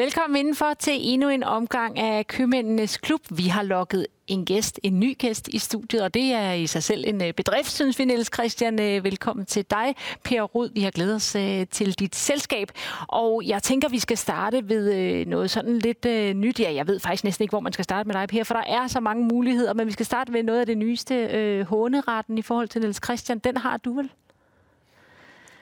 Velkommen indenfor til endnu en omgang af Købmændenes Klub. Vi har lukket en gæst, en ny gæst i studiet, og det er i sig selv en øh, bedrift, synes vi, Niels Christian. Øh, velkommen til dig, Per Rud. Vi har glædet os øh, til dit selskab, og jeg tænker, vi skal starte ved noget sådan lidt nyt. Ja, jeg ved faktisk næsten ikke, hvor man skal starte med dig, Per, for der er så mange muligheder, men vi skal starte med noget af det nyeste, håneretten i forhold til Niels Christian. Den har du vel?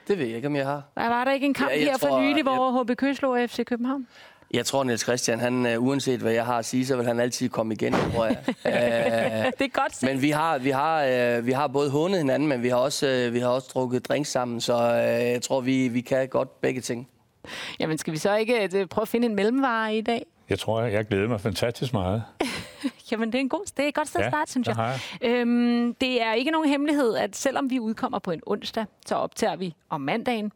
Det ved jeg ikke, om jeg har. Var der ikke en kamp ja, her tror, for nylig, hvor HB Køge slog FC København? Jeg tror, Niels Christian, han, uh, uanset hvad jeg har at sige, så vil han altid komme igen, tror jeg. uh, det er godt set. Men vi har, vi, har, uh, vi har både hundet hinanden, men vi har også, uh, vi har også drukket drink sammen, så uh, jeg tror, vi, vi kan godt begge ting. Jamen, skal vi så ikke uh, prøve at finde en mellemvare i dag? Jeg tror, jeg glæder mig fantastisk meget. Jamen, det er, en god, det er et godt sted at starte, synes jeg. jeg. Øhm, det er ikke nogen hemmelighed, at selvom vi udkommer på en onsdag, så optager vi om mandagen.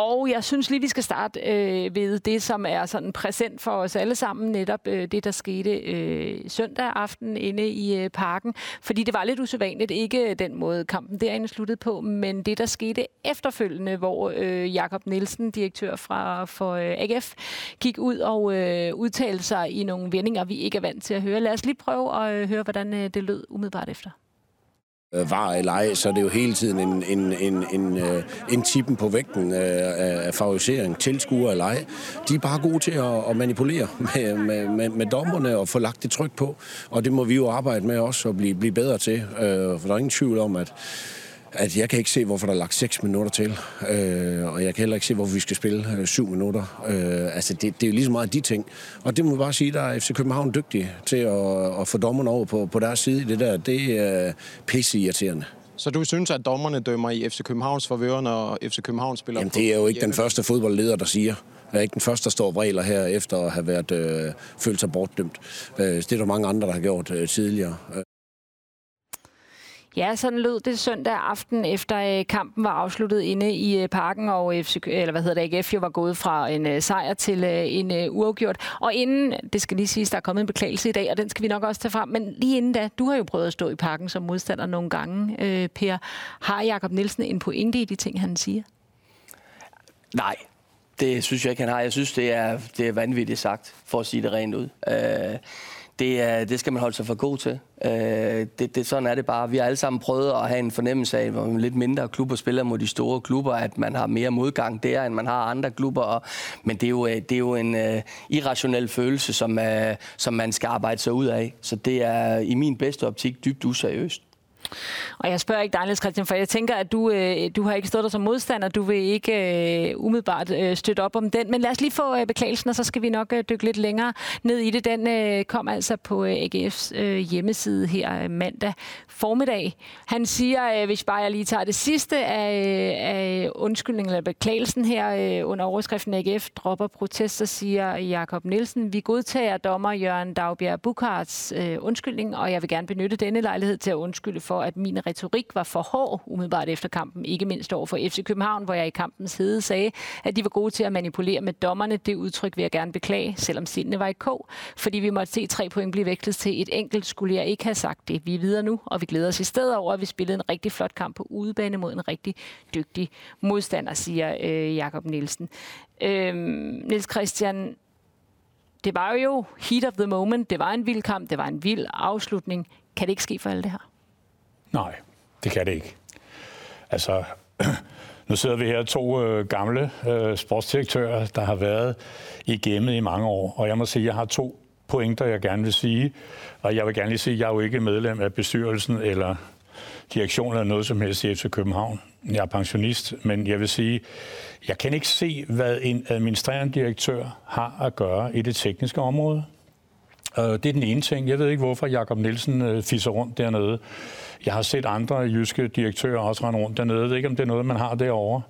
Og jeg synes lige, vi skal starte øh, ved det, som er sådan præsent for os alle sammen, netop øh, det, der skete øh, søndag aften inde i øh, parken. Fordi det var lidt usædvanligt, ikke den måde kampen derinde sluttede på, men det, der skete efterfølgende, hvor øh, Jakob Nielsen, direktør fra, for øh, AGF, gik ud og øh, udtalte sig i nogle vendinger, vi ikke er vant til at høre. Lad os lige prøve at øh, høre, hvordan øh, det lød umiddelbart efter Øh, var eller ej, så er det jo hele tiden en, en, en, en, øh, en tippen på vægten øh, af, favorisering, tilskuer eller ej. De er bare gode til at, at manipulere med, med, med, med dommerne og få lagt det tryk på, og det må vi jo arbejde med også og blive, blive bedre til, for der er ingen tvivl om, at at jeg kan ikke se, hvorfor der er lagt 6 minutter til, øh, og jeg kan heller ikke se, hvorfor vi skal spille øh, 7 minutter. Øh, altså, det, det er jo lige så meget de ting. Og det må vi bare sige, der er FC København dygtige til at, at få dommerne over på, på deres side i det der. Det er pisse irriterende. Så du synes, at dommerne dømmer i FC Københavns forvør, når FC København spiller Jamen, det er jo ikke den første fodboldleder, der siger. Jeg er ikke den første, der står regler her, efter at have været øh, følt sig bortdømt. Øh, det er der mange andre, der har gjort øh, tidligere. Ja, sådan lød det søndag aften, efter øh, kampen var afsluttet inde i øh, parken, og øh, FC, eller hvad hedder det, AGF jo var gået fra en sejr til en uafgjort. Og inden, det skal lige siges, der er kommet en beklagelse i dag, og den skal vi nok også tage frem, men lige inden da, du har jo prøvet at stå i parken som modstander nogle gange, Per. Har Jakob Nielsen en pointe i de ting, han siger? Nej, det synes jeg ikke, han har. Jeg synes, det er, det er vanvittigt sagt, for at sige det rent ud. Øh, det, er, det skal man holde sig for god til. Øh, det, det, sådan er det bare. Vi har alle sammen prøvet at have en fornemmelse af, hvor lidt mindre klubber spiller mod de store klubber, at man har mere modgang der, end man har andre klubber. Og, men det er jo, det er jo en øh, irrationel følelse, som, uh, som man skal arbejde sig ud af. Så det er i min bedste optik dybt useriøst. Og jeg spørger ikke dig, Niels Christian, for jeg tænker, at du, øh, du har ikke stået der som modstander. Du vil ikke øh, umiddelbart øh, støtte op om den. Men lad os lige få øh, beklagelsen, og så skal vi nok øh, dykke lidt længere ned i det. Den øh, kom altså på øh, AGF's øh, hjemmeside her øh, mandag formiddag. Han siger, øh, hvis bare jeg lige tager det sidste af, øh, af undskyldningen eller beklagelsen her øh, under overskriften AGF dropper protest, så siger Jakob Nielsen, vi godtager dommer Jørgen Dagbjerg Bukarts øh, undskyldning, og jeg vil gerne benytte denne lejlighed til at undskylde for, at min retorik var for hård umiddelbart efter kampen, ikke mindst over for FC København, hvor jeg i kampens hede sagde, at de var gode til at manipulere med dommerne. Det udtryk vil jeg gerne beklage, selvom sindene var i kog, fordi vi måtte se tre point blive vekslet til et enkelt, skulle jeg ikke have sagt det. Vi er videre nu, og vi glæder os i stedet over, at vi spillede en rigtig flot kamp på udebane mod en rigtig dygtig modstander, siger øh, Jakob Nielsen. Øh, Niels Christian, det var jo heat of the moment. Det var en vild kamp. Det var en vild afslutning. Kan det ikke ske for alle det her? Nej, det kan det ikke. Altså, nu sidder vi her to øh, gamle øh, sportsdirektører, der har været i gamet i mange år, og jeg må sige, at jeg har to pointer, jeg gerne vil sige. Og jeg vil gerne lige sige, at jeg er jo ikke medlem af bestyrelsen eller direktionen eller noget som helst i FC København. Jeg er pensionist, men jeg vil sige, jeg kan ikke se, hvad en administrerende direktør har at gøre i det tekniske område. Øh, det er den ene ting. Jeg ved ikke, hvorfor Jakob Nielsen øh, fisser rundt dernede. Jeg har set andre jyske direktører også rende rundt dernede. Jeg ved ikke, om det er noget, man har derovre.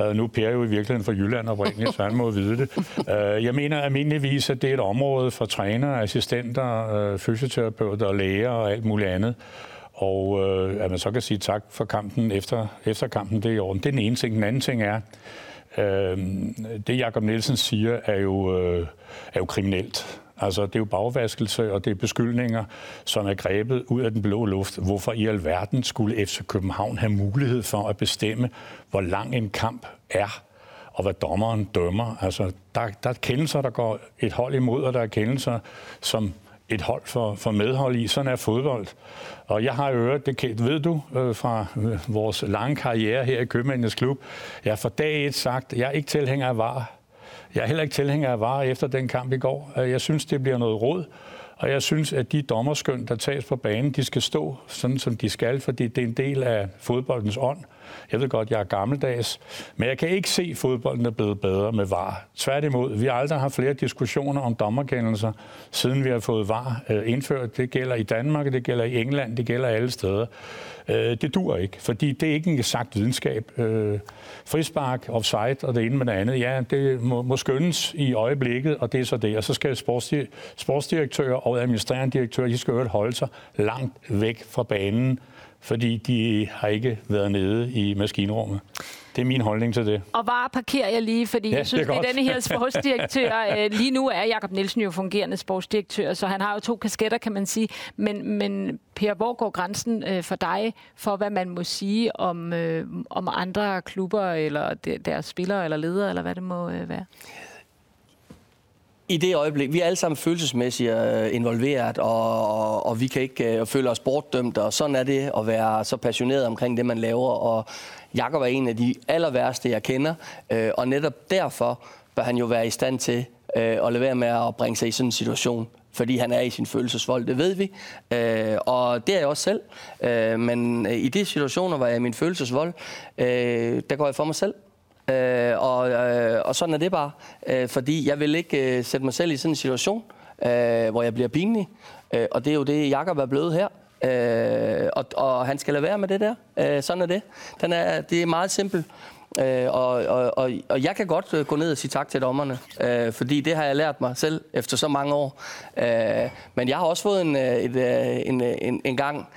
Uh, nu er Per jo i virkeligheden fra Jylland oprindeligt, så han må vide det. Uh, jeg mener almindeligvis, at det er et område for trænere, assistenter, uh, fysioterapeuter og læger og alt muligt andet. Og uh, at man så kan sige tak for kampen efter, efter kampen, det er i orden. Det er den ene ting. Den anden ting er, uh, det Jakob Nielsen siger, er jo, uh, er jo kriminelt. Altså, det er jo bagvaskelse, og det er beskyldninger, som er grebet ud af den blå luft. Hvorfor i alverden skulle FC København have mulighed for at bestemme, hvor lang en kamp er? og hvad dommeren dømmer. Altså, der, der er kendelser, der går et hold imod, og der er kendelser, som et hold for, for medhold i. Sådan er fodbold. Og jeg har hørt det ved du øh, fra øh, vores lange karriere her i Købmændenes Klub, jeg har for dag et sagt, jeg er ikke tilhænger af var. Jeg er heller ikke tilhænger af var efter den kamp i går. Øh, jeg synes, det bliver noget råd. Og jeg synes, at de dommerskøn, der tages på banen, de skal stå sådan, som de skal, fordi det er en del af fodboldens ånd. Jeg ved godt, jeg er gammeldags, men jeg kan ikke se, at fodbolden er blevet bedre med VAR. Tværtimod, vi har aldrig haft flere diskussioner om dommerkendelser, siden vi har fået VAR øh, indført. Det gælder i Danmark, det gælder i England, det gælder alle steder. Øh, det dur ikke, fordi det er ikke en sagt videnskab. Øh, frispark, offside og det ene med det andet, ja, det må, må skønnes i øjeblikket, og det er så det. Og så skal sportsdirektører og administrerende direktører, de skal holde sig langt væk fra banen, fordi de har ikke været nede i maskinrummet. Det er min holdning til det. Og var parkerer jeg lige, fordi ja, jeg synes, det er, denne her sportsdirektør. Øh, lige nu er Jakob Nielsen jo fungerende sportsdirektør, så han har jo to kasketter, kan man sige. Men, men Per, hvor går grænsen øh, for dig for, hvad man må sige om, øh, om andre klubber, eller deres spillere, eller ledere, eller hvad det må være? I det øjeblik, vi er alle sammen følelsesmæssigt øh, involveret, og, og, og vi kan ikke uh, føle os bortdømt, og sådan er det at være så passioneret omkring det, man laver. Og Jakob er en af de aller værste, jeg kender, øh, og netop derfor bør han jo være i stand til øh, at levere med at bringe sig i sådan en situation fordi han er i sin følelsesvold, det ved vi. Øh, og det er jeg også selv. Øh, men øh, i de situationer, hvor jeg er i min følelsesvold, øh, der går jeg for mig selv. Øh, og, øh, og sådan er det bare. Øh, fordi jeg vil ikke øh, sætte mig selv i sådan en situation, øh, hvor jeg bliver pinlig. Øh, og det er jo det, Jakob er blevet her. Øh, og, og han skal lade være med det der. Øh, sådan er det. Den er, det er meget simpelt. Øh, og, og, og, og jeg kan godt øh, gå ned og sige tak til dommerne, øh, fordi det har jeg lært mig selv efter så mange år. Øh, men jeg har også fået en, øh, et, øh, en, en, en gang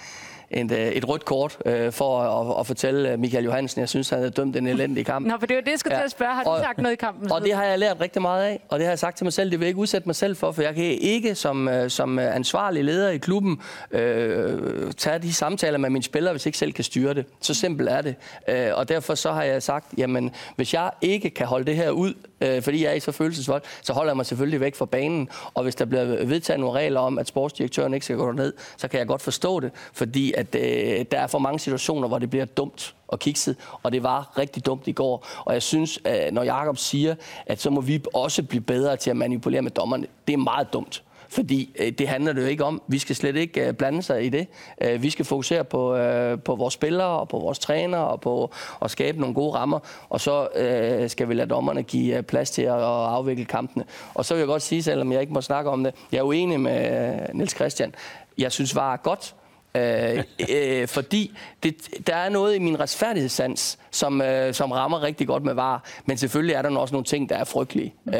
et, øh, et rødt kort øh, for at, at fortælle Michael Johansen, jeg synes, han havde dømt en elendig kamp. Nå, for det var det, jeg skulle ja. til at spørge. Har du og, sagt noget i kampen? Og det har jeg lært rigtig meget af, og det har jeg sagt til mig selv, det vil jeg ikke udsætte mig selv for, for jeg kan ikke som, øh, som ansvarlig leder i klubben øh, tage de samtaler med mine spillere, hvis jeg ikke selv kan styre det. Så simpelt er det. Øh, og derfor så har jeg sagt, jamen, hvis jeg ikke kan holde det her ud, øh, fordi jeg er i så følelsesvold, så holder jeg mig selvfølgelig væk fra banen. Og hvis der bliver vedtaget nogle regler om, at sportsdirektøren ikke skal gå ned, så kan jeg godt forstå det, fordi at, øh, der er for mange situationer, hvor det bliver dumt og kikset, og det var rigtig dumt i går. Og jeg synes, at når Jakob siger, at så må vi også blive bedre til at manipulere med dommerne, det er meget dumt. Fordi øh, det handler det jo ikke om. Vi skal slet ikke øh, blande sig i det. Øh, vi skal fokusere på, øh, på vores spillere og på vores træner og på at skabe nogle gode rammer. Og så øh, skal vi lade dommerne give øh, plads til at, at afvikle kampene. Og så vil jeg godt sige, selvom jeg ikke må snakke om det, jeg er uenig med øh, Niels Christian. Jeg synes var godt, Øh, øh, fordi det, der er noget i min retfærdighedssans, som, øh, som rammer rigtig godt med var. Men selvfølgelig er der også nogle ting, der er frygtelige. Øh,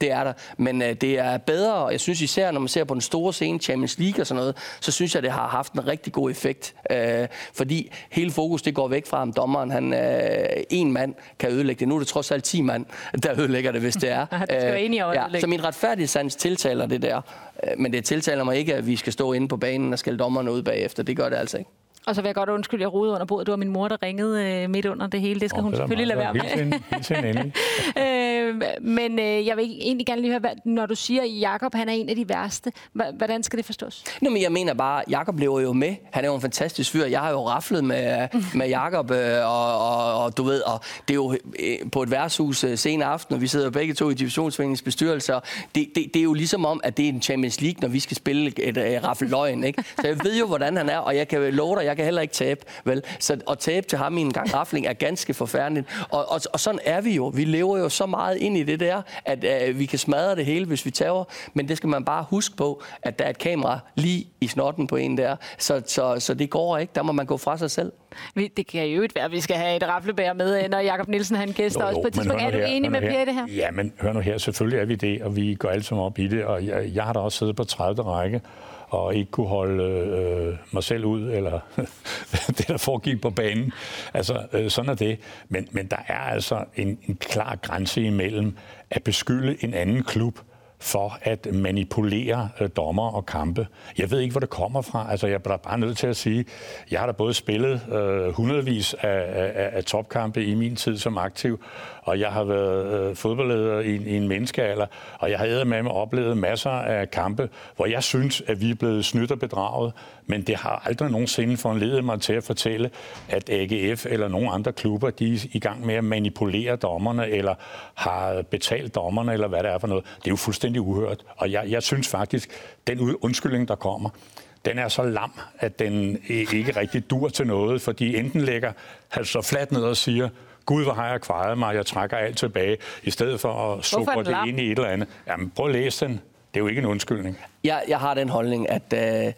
det er der. Men øh, det er bedre, og jeg synes især, når man ser på den store scene, Champions League og sådan noget, så synes jeg, det har haft en rigtig god effekt. Øh, fordi hele fokus, det går væk fra, om dommeren, han, øh, en mand kan ødelægge det. Nu er det trods alt 10 mand, der ødelægger det, hvis det er. det skal øh, ja, så min retfærdighedssans tiltaler det der. Øh, men det tiltaler mig ikke, at vi skal stå inde på banen og skælde dommerne ud bagefter. Det gør det altså ikke. Og så vil jeg godt undskylde, jeg rodede under bordet. Det var min mor, der ringede øh, midt under det hele. Det skal oh, hun selvfølgelig lade være med. Helt øh, men øh, jeg vil egentlig gerne lige høre, hvad, når du siger, at Jakob han er en af de værste, hvordan skal det forstås? Nå, men jeg mener bare, Jakob lever jo med. Han er jo en fantastisk fyr. Jeg har jo raflet med, med Jakob, øh, og, og, og, du ved, og det er jo øh, på et værtshus øh, sen aften, og vi sidder begge to i divisionsforeningens bestyrelse. Det, det, det, er jo ligesom om, at det er en Champions League, når vi skal spille et øh, raffeløgn, ikke? Så jeg ved jo, hvordan han er, og jeg kan love dig, jeg kan heller ikke tabe. Vel? Så at tabe til ham i en gang rafling er ganske forfærdeligt. Og, og, og sådan er vi jo. Vi lever jo så meget ind i det der, at uh, vi kan smadre det hele, hvis vi tager. Men det skal man bare huske på, at der er et kamera lige i snotten på en der. Så, så, så det går ikke. Der må man gå fra sig selv. Det kan jo ikke være, at vi skal have et raflebær med, når Jakob Nielsen han gæster også på et tidspunkt. Er du her, enig med Per det her? Ja, men hør nu her. Selvfølgelig er vi det, og vi går alle sammen op i det. Og jeg, jeg har da også siddet på 30. række og ikke kunne holde øh, mig selv ud, eller det, der foregik på banen. Altså, øh, sådan er det. Men, men der er altså en, en klar grænse imellem at beskylde en anden klub for at manipulere øh, dommer og kampe. Jeg ved ikke, hvor det kommer fra. Altså, jeg er bare nødt til at sige, jeg har da både spillet øh, hundredvis af, af, af topkampe i min tid som aktiv, og jeg har været øh, fodboldleder i, i en menneskealder, og jeg har med mig oplevet masser af kampe, hvor jeg synes, at vi er blevet snydt og bedraget, men det har aldrig nogensinde foranledet mig til at fortælle, at AGF eller nogen andre klubber, de er i gang med at manipulere dommerne, eller har betalt dommerne, eller hvad det er for noget. Det er jo fuldstændig uhørt. Og jeg, jeg synes faktisk, den undskyldning, der kommer, den er så lam, at den ikke rigtig dur til noget, fordi enten lægger han så fladt ned og siger, Gud, hvor har jeg kvaret mig, jeg trækker alt tilbage, i stedet for at sukke det ind i et eller andet. Jamen, prøv at læse den. Det er jo ikke en undskyldning. Jeg, jeg har den holdning, at øh,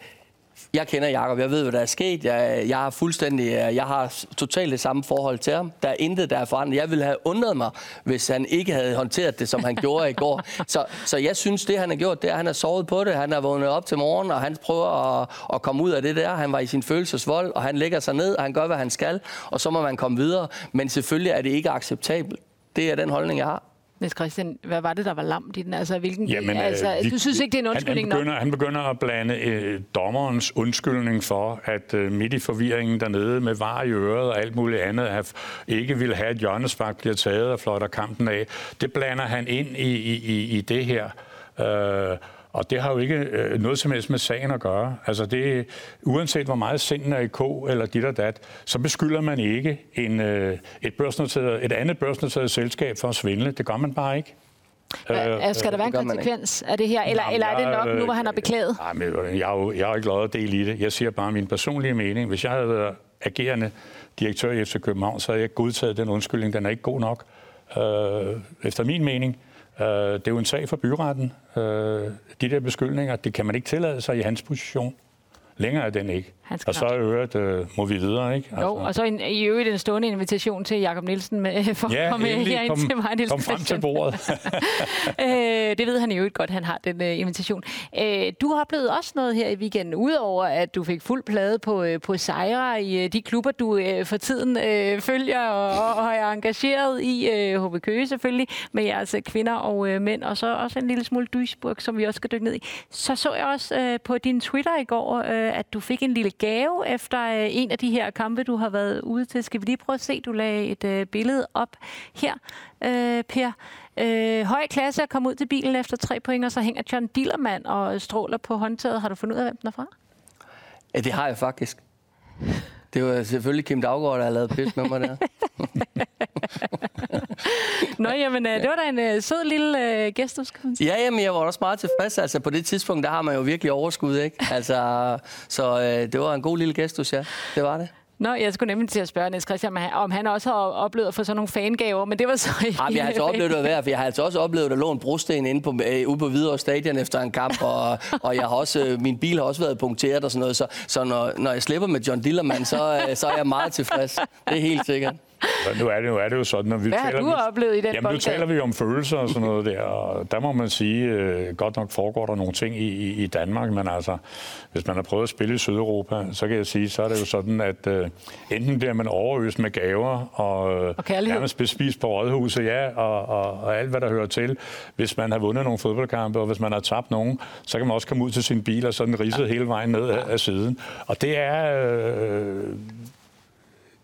jeg kender Jakob, jeg ved, hvad der er sket. Jeg, jeg har fuldstændig, øh, jeg har totalt det samme forhold til ham. Der er intet, der er forandret. Jeg ville have undret mig, hvis han ikke havde håndteret det, som han gjorde i går. Så, så jeg synes, det han har gjort, det er, at han har sovet på det. Han har vågnet op til morgen, og han prøver at, at komme ud af det der. Han var i sin følelsesvold, og han lægger sig ned, og han gør, hvad han skal, og så må man komme videre. Men selvfølgelig er det ikke acceptabelt. Det er den holdning, jeg har. Niels Christian, hvad var det, der var lamt i den? Altså, hvilken, Jamen, altså, vi, du synes ikke, det er en undskyldning han, han, begynder, han begynder at blande øh, dommerens undskyldning for, at øh, midt i forvirringen dernede med var i øret og alt muligt andet, at ikke vil have, at hjørnespark bliver taget og fløjter kampen af. Det blander han ind i, i, i det her. Øh, og det har jo ikke øh, noget som helst med sagen at gøre. Altså det, uanset hvor meget sinden er i k eller dit og dat, så beskylder man ikke en, øh, et, børsnoteret, et andet børsnoteret selskab for at svindle. Det gør man bare ikke. Hva, skal der være en konsekvens af det her, eller, Jamen, eller er det nok nu, hvor han har beklaget? Nej, men jeg har jo jeg har ikke lavet del i det. Jeg siger bare min personlige mening. Hvis jeg havde været agerende direktør i FC København, så havde jeg godtaget den undskyldning. Den er ikke god nok. Øh, efter min mening. Øh, det er jo en sag for byretten. Øh, de der beskyldninger, det kan man ikke tillade sig i hans position. Længere er den ikke. Og så i øvrigt øh, må vi videre, ikke? Altså. Jo, og så en, i øvrigt en stående invitation til Jakob Nielsen med, for ja, at komme herind kom, til mig, Niels kom frem til bordet. øh, det ved han i øvrigt godt, han har den uh, invitation. Øh, du har oplevet også noget her i weekenden, udover at du fik fuld plade på, uh, på sejre i uh, de klubber, du uh, for tiden uh, følger og, og er engageret i. Uh, HB Køge selvfølgelig, med jeres kvinder og uh, mænd, og så også en lille smule Duisburg, som vi også skal dykke ned i. Så så jeg også uh, på din Twitter i går, uh, at du fik en lille gave efter øh, en af de her kampe, du har været ude til. Skal vi lige prøve at se, du lagde et øh, billede op her, øh, Per. Øh, høj klasse at komme ud til bilen efter tre point, og så hænger John Dillermand og stråler på håndtaget. Har du fundet ud af, hvem den er fra? Ja, det har jeg faktisk. Det var selvfølgelig Kim Daggaard, der har lavet pis med mig der. Nå, jamen, øh, det var da en uh, sød lille gæst, skal man sige. Ja, jamen, jeg var også meget tilfreds. Altså, på det tidspunkt, der har man jo virkelig overskud, ikke? Altså, så uh, det var en god lille gæstus, ja. Det var det. Nå, jeg skulle nemlig til at spørge Niels Christian, om han også har oplevet at få sådan nogle fangaver, men det var så ikke... Jamen, jeg har altså oplevet det værd, for jeg har altså også oplevet at låne brosten inde på, øh, ude på Hvidovre Stadion efter en kamp, og, og jeg har også, øh, min bil har også været punkteret og sådan noget, så, så når, når jeg slipper med John Dillermand, så, øh, så er jeg meget tilfreds. Det er helt sikkert. Nu er det, nu er det jo sådan, når vi Hvad taler... har du oplevet i den Jamen, nu taler vi om følelser og sådan noget der, og der må man sige, øh, godt nok foregår der nogle ting i, i, i Danmark, men altså, hvis man har prøvet at spille i Sydeuropa, så kan jeg sige, så er det jo sådan, at øh, enten bliver man overøst med gaver og, øh, og nærmest bespist på rådhuset, ja, og, og, og alt, hvad der hører til. Hvis man har vundet nogle fodboldkampe, og hvis man har tabt nogen, så kan man også komme ud til sin bil og sådan ridset ja. hele vejen ned af, af siden. Og det er... Øh,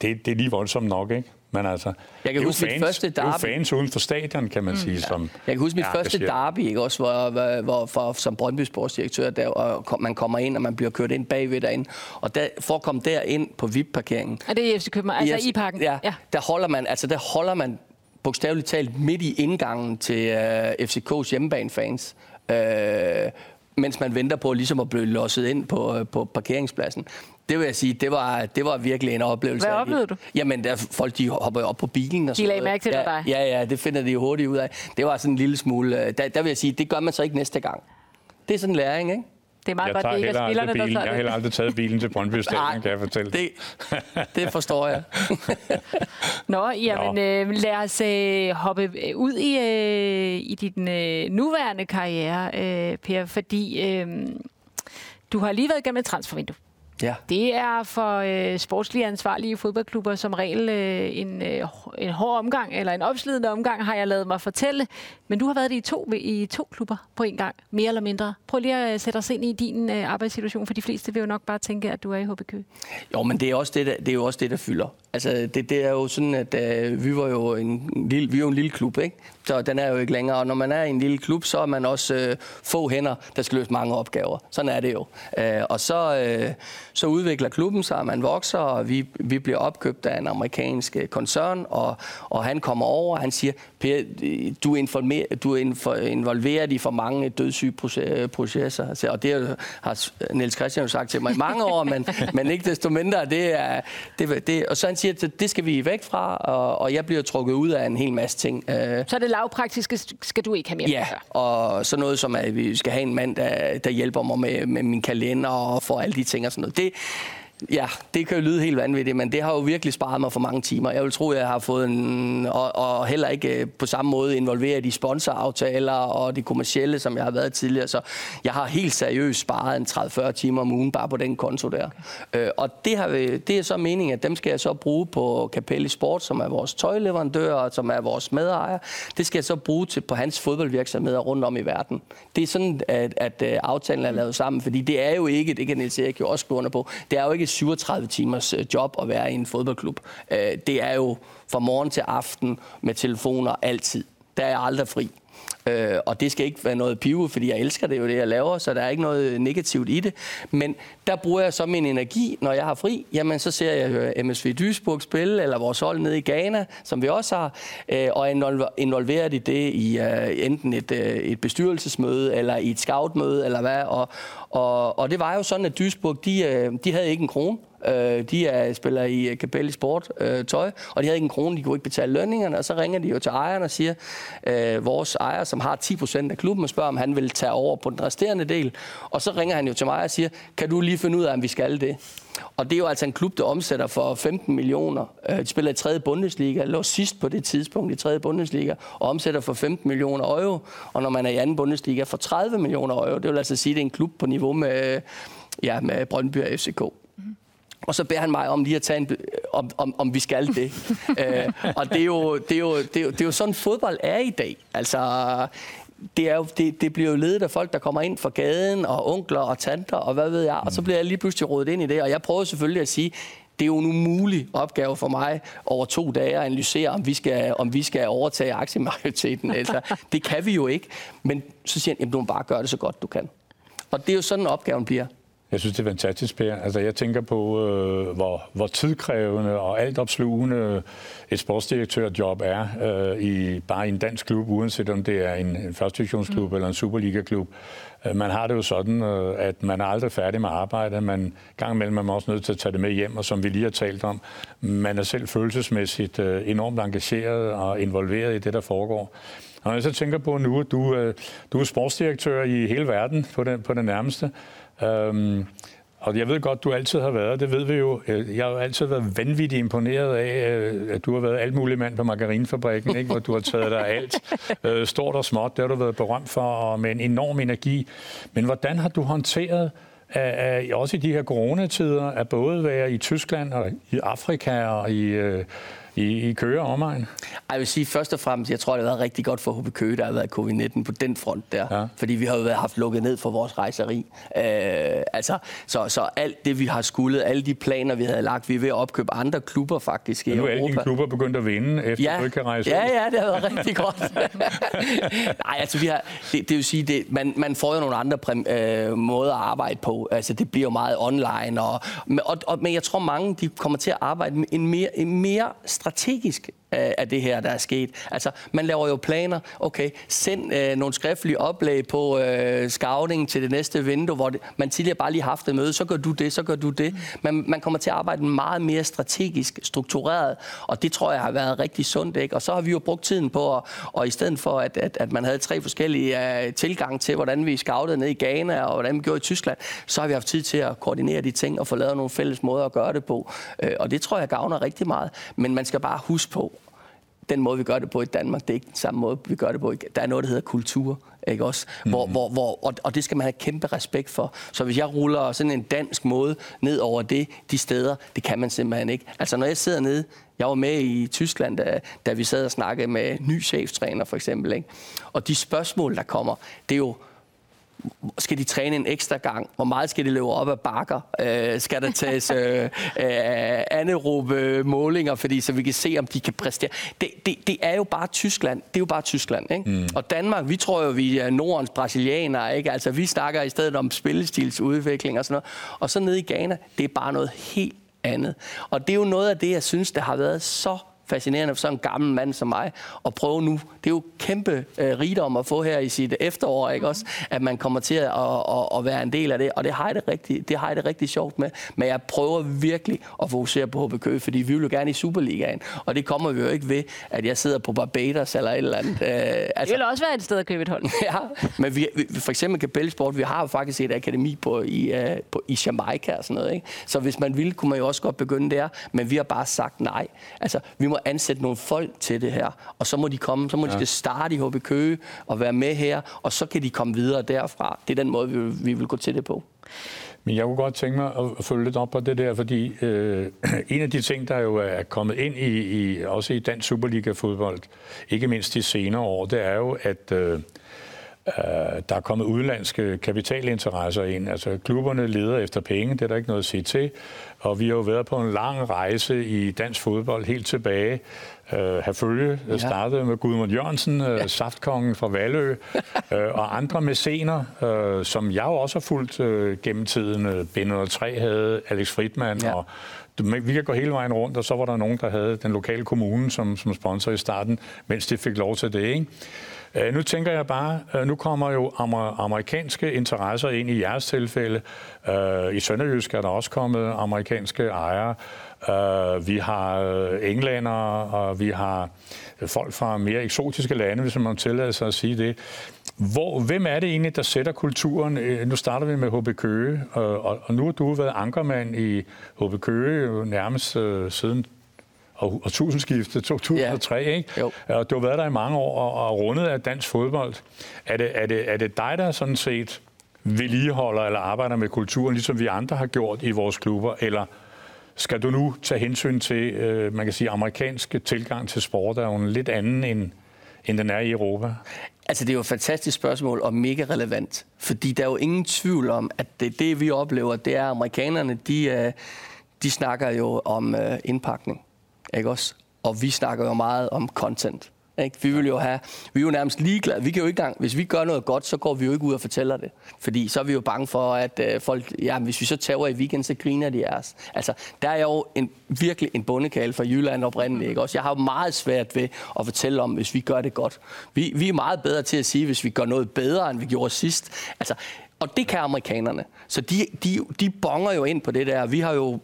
det, det er lige voldsomt nok, ikke? Men altså, jeg kan huske fans, mit første derby. Det er fans uden for stadion, kan man mm. sige. Som, jeg kan huske mit ja, første derby, ikke? Også, hvor, hvor, hvor for, som Brøndby sportsdirektør, der, og kom, man kommer ind, og man bliver kørt ind bagved derinde. Og der, for at komme derind på VIP-parkeringen... Er det i FC København? Altså i, i parken? Ja, ja, der holder man, altså der holder man bogstaveligt talt midt i indgangen til uh, øh, FCK's hjemmebanefans. Uh, mens man venter på ligesom at blive losset ind på, øh, på parkeringspladsen. Det vil jeg sige, det var, det var virkelig en oplevelse. Hvad oplevede du? Jamen, der, folk de hopper op på bilen. Og de lagde mærke til ja, dig? Ja, ja, det finder de hurtigt ud af. Det var sådan en lille smule... Øh, der, der vil jeg sige, det gør man så ikke næste gang. Det er sådan en læring, ikke? Det er meget jeg godt, det ikke er spillerne, der tager Jeg har heller aldrig taget bilen til Brøndby Stadion, kan jeg fortælle. Det, det forstår jeg. Nå, jamen Nå. Øh, lad os øh, hoppe ud i, øh, i din øh, nuværende karriere, øh, Per, fordi øh, du har lige været igennem et transfervindue. Ja. Det er for øh, sportslige ansvarlige fodboldklubber som regel øh, en, øh, en hård omgang, eller en opslidende omgang, har jeg lavet mig fortælle. Men du har været i to, i to klubber på en gang, mere eller mindre. Prøv lige at sætte os ind i din øh, arbejdssituation, for de fleste vil jo nok bare tænke, at du er i HB Køge. Jo, men det er, også det, der, det er jo også det, der fylder. Altså, det, det er jo sådan, at øh, vi var jo en lille, vi jo en lille klub, ikke? Så den er jo ikke længere. Og når man er i en lille klub, så er man også øh, få hænder, der skal løse mange opgaver. Sådan er det jo. Øh, og så, øh, så udvikler klubben sig, man vokser, og vi, vi bliver opkøbt af en amerikansk koncern, og, og han kommer over, og han siger, Per, du er, informer, du er involveret i for mange dødssyge processer. Og det har Niels Christian jo sagt til mig i mange år, men, men ikke desto mindre. Det er, det, det, og så han siger, at det skal vi væk fra, og, og jeg bliver trukket ud af en hel masse ting. Øh, så det lavpraktiske skal du ikke have mere Ja, og så noget som, at vi skal have en mand, der, der hjælper mig med, med min kalender og får alle de ting og sådan noget. Det, Ja, det kan jo lyde helt vanvittigt, men det har jo virkelig sparet mig for mange timer. Jeg vil tro, jeg har fået en... Og, og heller ikke øh, på samme måde involveret i sponsoraftaler og de kommercielle, som jeg har været tidligere. Så jeg har helt seriøst sparet en 30-40 timer om ugen bare på den konto der. Okay. Øh, og det, har vi, det er så meningen, at dem skal jeg så bruge på Capelli Sport, som er vores tøjleverandør og som er vores medejer. Det skal jeg så bruge til på hans fodboldvirksomheder rundt om i verden. Det er sådan, at, at øh, aftalen er lavet sammen, fordi det er jo ikke, det kan Niels Erik jo også skrive på, det er jo ikke 37 timers øh, job at være i en fodboldklub. Øh, det er jo fra morgen til aften med telefoner altid. Der er jeg aldrig fri. Øh, og det skal ikke være noget pive, fordi jeg elsker det jo, det jeg laver, så der er ikke noget negativt i det. Men der bruger jeg så min energi, når jeg har fri. Jamen, så ser jeg øh, MSV Duisburg spille, eller vores hold nede i Ghana, som vi også har, og involveret i det i enten et, et bestyrelsesmøde, eller i et scoutmøde, eller hvad. Og, og, og det var jo sådan, at Duisburg, de, øh, de havde ikke en krone. Øh, de er, spiller i øh, Capelli Sport øh, tøj, og de havde ikke en krone, de kunne ikke betale lønningerne, og så ringer de jo til ejeren og siger, øh, vores ejer, som har 10% af klubben, og spørger, om han vil tage over på den resterende del. Og så ringer han jo til mig og siger, kan du lige finde ud af, om vi skal det? Og det er jo altså en klub, der omsætter for 15 millioner. Øh, de spiller i 3. Bundesliga, lå sidst på det tidspunkt i 3. Bundesliga, og omsætter for 15 millioner euro. Og når man er i 2. Bundesliga, for 30 millioner euro. Det vil altså sige, at det er en klub på niveau med, ja, med Brøndby og FCK. Og så beder han mig om lige at tage en, om, om, om vi skal det. øh, og det er, jo, det, er jo, det, er jo, det er jo sådan, fodbold er i dag. Altså, det, er jo, det, det bliver jo ledet af folk, der kommer ind fra gaden, og onkler og tanter, og hvad ved jeg. Og så bliver jeg lige pludselig rådet ind i det. Og jeg prøver selvfølgelig at sige, det er jo en umulig opgave for mig over to dage at analysere, om vi skal, om vi skal overtage aktiemajoriteten. Altså, det kan vi jo ikke. Men så siger han, at du må bare gøre det så godt, du kan. Og det er jo sådan, opgaven bliver. Jeg synes, det er fantastisk, Per. Altså, jeg tænker på, øh, hvor, hvor tidkrævende og altopslugende et sportsdirektørjob er øh, i bare i en dansk klub, uanset om det er en, en førstedivisionsklub mm. eller en Superliga-klub. Øh, man har det jo sådan, øh, at man er aldrig færdig med arbejde. Man gang imellem er man også nødt til at tage det med hjem, og som vi lige har talt om, man er selv følelsesmæssigt øh, enormt engageret og involveret i det, der foregår. Når jeg så tænker på nu, at du, øh, du er sportsdirektør i hele verden på den, på den nærmeste, Øhm, og jeg ved godt, du altid har været, det ved vi jo. Øh, jeg har altid været vanvittigt imponeret af, øh, at du har været alt muligt mand på margarinfabrikken, ikke? hvor du har taget dig alt, stort og småt. Det har du været berømt for, og med en enorm energi. Men hvordan har du håndteret, at, at, også i de her coronatider, at både være i Tyskland og i Afrika og i i, i Køge og omegn? Jeg vil sige først og fremmest, jeg tror, det har været rigtig godt for HB Køge, der har været covid-19 på den front der. Ja. Fordi vi har jo haft lukket ned for vores rejseri. Øh, altså, så, så alt det, vi har skuldet, alle de planer, vi havde lagt, vi er ved at opkøbe andre klubber faktisk i Europa. Nu er alle dine klubber begyndt at vinde, efter ja. du ikke kan rejse Ja, ja, det har været rigtig godt. Nej, altså vi har, det, det vil sige, det, man, man får jo nogle andre præm, øh, måder at arbejde på. Altså det bliver jo meget online. Og, og, og, men jeg tror, mange de kommer til at arbejde med en mere, en mere strategisk af det her, der er sket. Altså, man laver jo planer. Okay, send øh, nogle skriftlige oplæg på øh, scouting til det næste vindue, hvor det, man tidligere bare lige haft et møde. Så gør du det, så gør du det. Man, man kommer til at arbejde meget mere strategisk, struktureret, og det tror jeg har været rigtig sundt. Ikke? Og så har vi jo brugt tiden på, at, og i stedet for, at, at, at man havde tre forskellige uh, tilgang til, hvordan vi scoutede ned i Ghana, og hvordan vi gjorde i Tyskland, så har vi haft tid til at koordinere de ting og få lavet nogle fælles måder at gøre det på. Uh, og det tror jeg gavner rigtig meget. Men man skal bare huske på, den måde, vi gør det på i Danmark, det er ikke den samme måde, vi gør det på. Der er noget, der hedder kultur, ikke også? Hvor, mm. hvor, hvor, og, og det skal man have kæmpe respekt for. Så hvis jeg ruller sådan en dansk måde ned over det, de steder, det kan man simpelthen ikke. Altså når jeg sidder nede, jeg var med i Tyskland, da, da vi sad og snakkede med ny cheftræner for eksempel, ikke? og de spørgsmål, der kommer, det er jo, skal de træne en ekstra gang? Hvor meget skal de løbe op af bakker? Øh, skal der tages øh, øh, anaerobe målinger, fordi, så vi kan se, om de kan præstere? Det, det, det er jo bare Tyskland. Det er jo bare Tyskland. Ikke? Mm. Og Danmark, vi tror jo, vi er Nordens brasilianere. Ikke? Altså, vi snakker i stedet om spillestilsudvikling og sådan noget. Og så nede i Ghana, det er bare noget helt andet. Og det er jo noget af det, jeg synes, der har været så fascinerende for sådan en gammel mand som mig at prøve nu. Det er jo kæmpe øh, rigdom at få her i sit efterår, ikke også? At man kommer til at, at, at, være en del af det, og det har jeg det rigtig, det har jeg det rigtig sjovt med. Men jeg prøver virkelig at fokusere på HB Køge, fordi vi vil jo gerne i Superligaen, og det kommer vi jo ikke ved, at jeg sidder på Barbados eller et eller andet. Øh, altså, det vil også være et sted at købe et hold. ja, men vi, vi, for eksempel Kabellesport, vi har jo faktisk et akademi på, i, uh, på, i Jamaica og sådan noget, ikke? Så hvis man ville, kunne man jo også godt begynde der, men vi har bare sagt nej. Altså, vi må ansætte nogle folk til det her, og så må de komme, så må ja. de starte i HB Køge og være med her, og så kan de komme videre derfra. Det er den måde, vi vil, vi vil gå til det på. Men jeg kunne godt tænke mig at følge lidt op på det der, fordi øh, en af de ting, der jo er kommet ind i, i også i dansk Superliga-fodbold, ikke mindst de senere år, det er jo, at Øh, der er kommet udlandske kapitalinteresser ind. Altså klubberne leder efter penge, det er der ikke noget at sige til. Og vi har jo været på en lang rejse i dansk fodbold helt tilbage. Uh, Herfølge ja. startede med Gudmund Jørgensen, uh, ja. saftkongen fra Valø, uh, og andre mæscener, uh, som jeg også har fulgt uh, gennem tiden. b 3 havde Alex Fridman, ja. og vi kan gå hele vejen rundt, og så var der nogen, der havde den lokale kommune som, som sponsor i starten, mens de fik lov til det. Ikke? Uh, nu tænker jeg bare, øh, nu kommer jo amer- amerikanske interesser ind i jeres tilfælde. Uh, I Sønderjysk er der også kommet amerikanske ejere. Uh, vi har englænder, og vi har folk fra mere eksotiske lande, hvis man tillader sig at sige det. Hvor, hvem er det egentlig, der sætter kulturen? Nu starter vi med HB Køge, og, og nu har du været ankermand i HB Køge nærmest uh, siden og, og tusindskiftet 2003, ja. ikke? Jo. Og du har været der i mange år og, og rundet af dansk fodbold. Er det, er, det, er det dig, der sådan set vedligeholder eller arbejder med kulturen, ligesom vi andre har gjort i vores klubber, eller skal du nu tage hensyn til, øh, man kan sige, amerikansk tilgang til sport, der er jo en lidt anden, end, end den er i Europa? Altså, det er jo et fantastisk spørgsmål og mega relevant, fordi der er jo ingen tvivl om, at det, det vi oplever, det er, at amerikanerne, de, øh, de snakker jo om øh, indpakning. Ikke også? Og vi snakker jo meget om content. Ikke? Vi vil jo have, vi er jo nærmest ligeglade. Vi kan jo ikke engang, hvis vi gør noget godt, så går vi jo ikke ud og fortæller det. Fordi så er vi jo bange for, at øh, folk, ja, hvis vi så tager i weekend, så griner de af os. Altså, der er jo en, virkelig en bundekale fra Jylland oprindeligt. Ikke? Også jeg har jo meget svært ved at fortælle om, hvis vi gør det godt. Vi, vi er meget bedre til at sige, hvis vi gør noget bedre, end vi gjorde sidst. Altså, og det kan amerikanerne. Så de, de, de bonger jo ind på det der. Vi har jo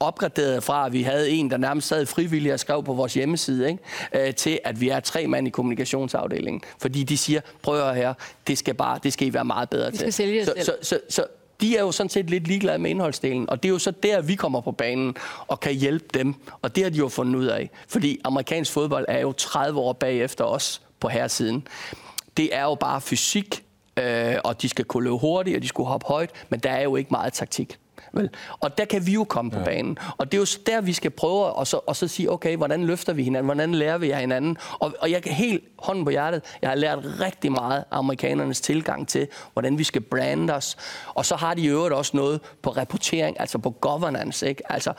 opgraderet fra, at vi havde en, der nærmest sad frivillig og skrev på vores hjemmeside, ikke? Øh, til at vi er tre mand i kommunikationsafdelingen. Fordi de siger, prøv her, det skal, bare, det skal I være meget bedre til. Så, så, så, så, de er jo sådan set lidt ligeglade med indholdsdelen, og det er jo så der, vi kommer på banen og kan hjælpe dem, og det har de jo fundet ud af. Fordi amerikansk fodbold er jo 30 år bagefter os på herresiden. Det er jo bare fysik, øh, og de skal kunne løbe hurtigt, og de skulle hoppe højt, men der er jo ikke meget taktik. Vel? Og der kan vi jo komme på ja. banen. Og det er jo der, vi skal prøve og så, og så sige, okay, hvordan løfter vi hinanden? Hvordan lærer vi af hinanden? Og, og jeg kan helt hånden på hjertet, jeg har lært rigtig meget af amerikanernes tilgang til, hvordan vi skal brande os. Og så har de i øvrigt også noget på rapportering, altså på governance. Ikke? Altså,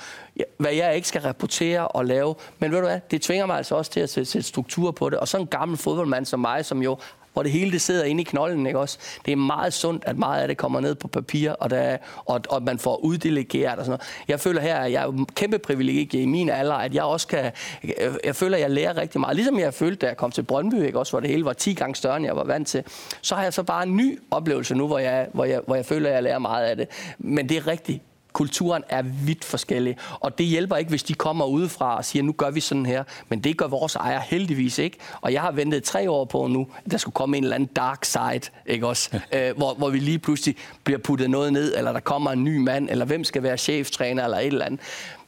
hvad jeg ikke skal rapportere og lave. Men ved du hvad, det tvinger mig altså også til at sætte struktur på det. Og så en gammel fodboldmand som mig, som jo hvor det hele det sidder inde i knolden. Ikke også? Det er meget sundt, at meget af det kommer ned på papir, og, der, og, og man får uddelegeret og sådan noget. Jeg føler her, at jeg er kæmpe privilegie i min alder, at jeg også kan... Jeg føler, at jeg lærer rigtig meget. Ligesom jeg følte, da jeg kom til Brøndby, ikke også, hvor det hele var 10 gange større, end jeg var vant til. Så har jeg så bare en ny oplevelse nu, hvor jeg, hvor jeg, hvor jeg føler, at jeg lærer meget af det. Men det er rigtigt kulturen er vidt forskellig. Og det hjælper ikke, hvis de kommer udefra og siger, nu gør vi sådan her. Men det gør vores ejer heldigvis ikke. Og jeg har ventet tre år på nu, at der skulle komme en eller anden dark side, ikke også? Øh, hvor, hvor vi lige pludselig bliver puttet noget ned, eller der kommer en ny mand, eller hvem skal være cheftræner, eller et eller andet.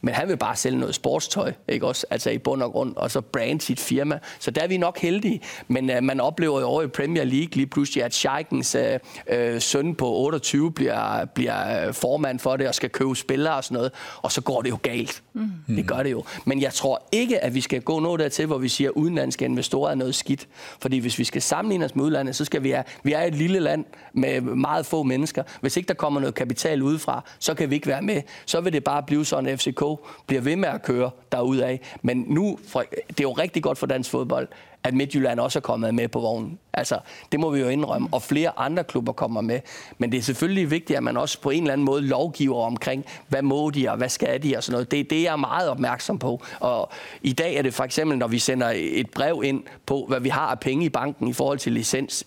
Men han vil bare sælge noget sportstøj, ikke også? Altså i bund og grund, og så brand sit firma. Så der er vi nok heldige. Men uh, man oplever jo over i Premier League lige pludselig, at Scheikens uh, uh, søn på 28 bliver, bliver formand for det og skal købe spillere og sådan noget. Og så går det jo galt. Mm. Det gør det jo. Men jeg tror ikke, at vi skal gå noget dertil, hvor vi siger, at udenlandske investorer er noget skidt. Fordi hvis vi skal sammenligne os med udlandet, så skal vi have, vi er et lille land med meget få mennesker. Hvis ikke der kommer noget kapital udefra, så kan vi ikke være med. Så vil det bare blive sådan, at FCK bliver ved med at køre derudad. Men nu, det er jo rigtig godt for dansk fodbold, at Midtjylland også er kommet med på vognen. Altså, det må vi jo indrømme, og flere andre klubber kommer med. Men det er selvfølgelig vigtigt, at man også på en eller anden måde lovgiver omkring, hvad må de, og hvad skal de, og sådan noget. Det, det er jeg meget opmærksom på. Og i dag er det for eksempel, når vi sender et brev ind på, hvad vi har af penge i banken i forhold til licens.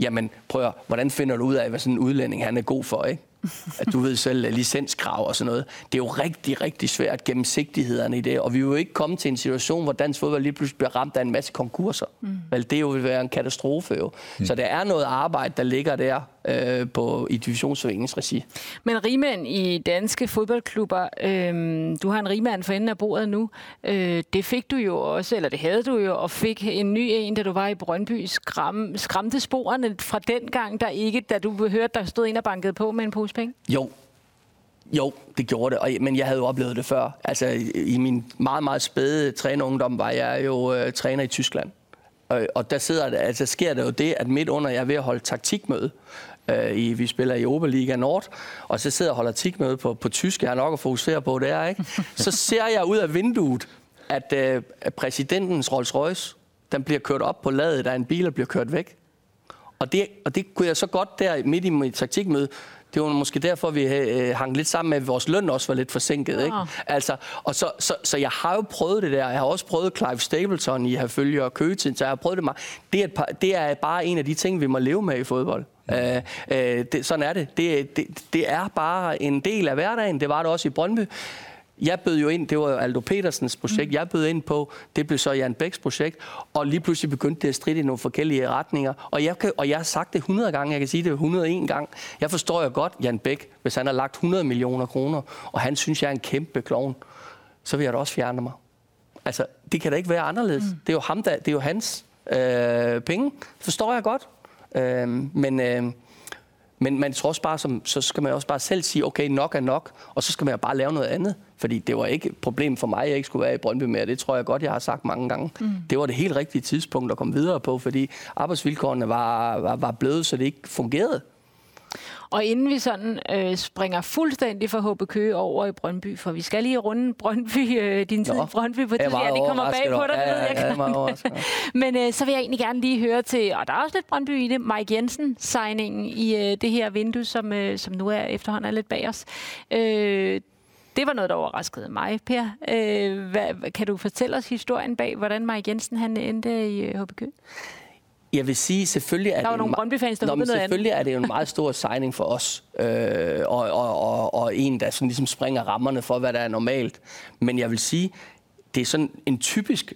Jamen, prøv at, hvordan finder du ud af, hvad sådan en udlænding han er god for, ikke? At du ved selv, licenskrav og sådan noget. Det er jo rigtig, rigtig svært gennemsigtighederne i det, og vi vil jo ikke komme til en situation, hvor dansk fodbold lige pludselig bliver ramt af en masse konkurser. Mm. Vel, det jo vil være en katastrofe jo. Mm. Så der er noget arbejde, der ligger der øh, på, i divisionsforeningens regi. Men rigmænd i danske fodboldklubber, øh, du har en rigmand for enden af bordet nu. Øh, det fik du jo også, eller det havde du jo, og fik en ny en, da du var i Brøndby. Skram, skræmte sporene fra den gang, der ikke, da du hørte, der stod en og bankede på med en pose penge? Jo, jo, det gjorde det, og, men jeg havde jo oplevet det før. Altså, i min meget, meget spæde trænerungdom var jeg jo øh, træner i Tyskland. Og, og der sidder, altså, sker der jo det, at midt under jeg er ved at holde taktikmøde, øh, i, vi spiller i Oberliga Nord, og så sidder og holder taktikmøde på, på tysk, jeg har nok at fokusere på det ikke? Så ser jeg ud af vinduet, at øh, præsidentens Rolls Royce, den bliver kørt op på ladet, der er en bil, der bliver kørt væk. Og det, og det kunne jeg så godt der midt i mit taktikmøde det var måske derfor, vi øh, hang lidt sammen med, at vores løn også var lidt forsinket. Ja. Ikke? Altså, og så, så, så jeg har jo prøvet det der. Jeg har også prøvet Clive Stapleton i følge og køgetiden, så jeg har prøvet det meget. Det er, et det er bare en af de ting, vi må leve med i fodbold. Ja. Øh, øh, det, sådan er det. Det, det. det er bare en del af hverdagen. Det var det også i Brøndby. Jeg bød jo ind, det var Aldo Petersens projekt, mm. jeg bød ind på, det blev så Jan Bæks projekt, og lige pludselig begyndte det at stride i nogle forskellige retninger. Og jeg, kan, og jeg har sagt det 100 gange, jeg kan sige det 101 gang. Jeg forstår jo godt Jan Bæk, hvis han har lagt 100 millioner kroner, og han synes, jeg er en kæmpe klovn, så vil jeg da også fjerne mig. Altså, det kan da ikke være anderledes. Mm. Det er jo ham, der, det er jo hans øh, penge. Forstår jeg godt. Øh, men... Øh, men man tror også bare, som, så skal man også bare selv sige, okay, nok er nok, og så skal man bare lave noget andet. Fordi det var ikke et problem for mig, at jeg ikke skulle være i Brøndby mere. Det tror jeg godt, jeg har sagt mange gange. Mm. Det var det helt rigtige tidspunkt at komme videre på, fordi arbejdsvilkårene var, var, var blevet, så det ikke fungerede. Og inden vi sådan øh, springer fuldstændig fra HB Køge over i Brøndby, for vi skal lige runde Brøndby, øh, din tid i Brøndby på tidligere, det kommer bag på dig, ja, ja, ja, jeg kan. Men øh, så vil jeg egentlig gerne lige høre til, og der er også lidt Brøndby i det, Mike Jensen-signingen i øh, det her vindue, som, øh, som nu er efterhånden er lidt bag os. Øh, det var noget, der overraskede mig, Per. Øh, hvad, kan du fortælle os historien bag, hvordan Mike Jensen han endte i HB øh? Jeg vil sige, selvfølgelig er, der det, nogle Brøndby-fans, der noget selvfølgelig andet. er det jo en meget stor signing for os, øh, og, og, og, og en, der sådan ligesom springer rammerne for, hvad der er normalt. Men jeg vil sige, det er sådan en typisk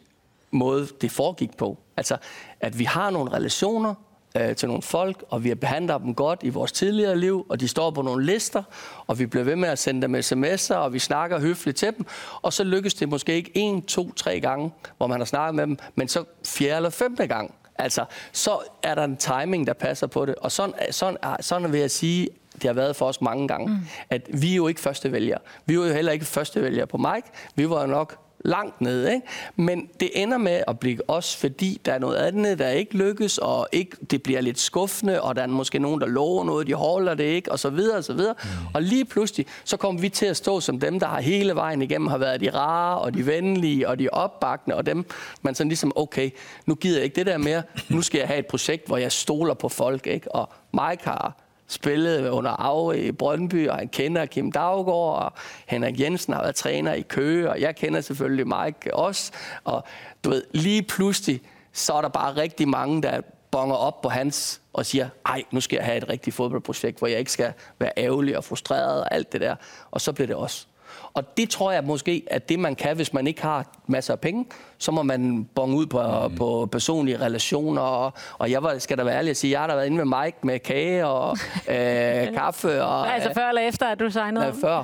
måde, det foregik på. Altså, at vi har nogle relationer øh, til nogle folk, og vi har behandlet dem godt i vores tidligere liv, og de står på nogle lister, og vi bliver ved med at sende dem sms'er, og vi snakker høfligt til dem, og så lykkes det måske ikke en, to, tre gange, hvor man har snakket med dem, men så fjerde eller femte gang, Altså, så er der en timing, der passer på det. Og sådan, sådan, sådan vil jeg sige, det har været for os mange gange, mm. at vi er jo ikke første vælger. Vi var jo heller ikke første vælger på Mike. Vi var jo nok langt nede. Ikke? Men det ender med at blive også, fordi der er noget andet, der ikke lykkes, og ikke, det bliver lidt skuffende, og der er måske nogen, der lover noget, de holder det ikke, og så videre, og så videre. Mm. Og lige pludselig, så kommer vi til at stå som dem, der har hele vejen igennem har været de rare, og de venlige, og de opbakkende, og dem, man sådan ligesom, okay, nu gider jeg ikke det der mere, nu skal jeg have et projekt, hvor jeg stoler på folk, ikke? Og Mike har spillede under af i Brøndby, og han kender Kim Daggaard, og Henrik Jensen har været træner i Køge, og jeg kender selvfølgelig Mike også. Og du ved, lige pludselig, så er der bare rigtig mange, der bonger op på hans og siger, ej, nu skal jeg have et rigtigt fodboldprojekt, hvor jeg ikke skal være ærgerlig og frustreret og alt det der. Og så bliver det også. Og det tror jeg måske, at det man kan, hvis man ikke har masser af penge, så må man bonge ud på, mm. på personlige relationer. Og, og jeg var, skal da være ærlig at sige, jeg har da været inde med Mike med kage og øh, kaffe. Og, altså før eller efter, at du signede? Ja, før.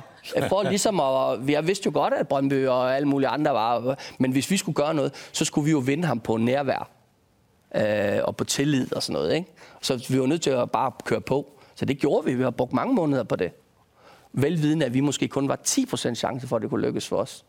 For ligesom at, vi vidste jo godt, at Brøndby og alle mulige andre var, men hvis vi skulle gøre noget, så skulle vi jo vinde ham på nærvær øh, og på tillid og sådan noget. Ikke? Så vi var nødt til at bare køre på. Så det gjorde vi. Vi har brugt mange måneder på det. Velvidende, at vi måske kun var 10% chance for, at det kunne lykkes for os.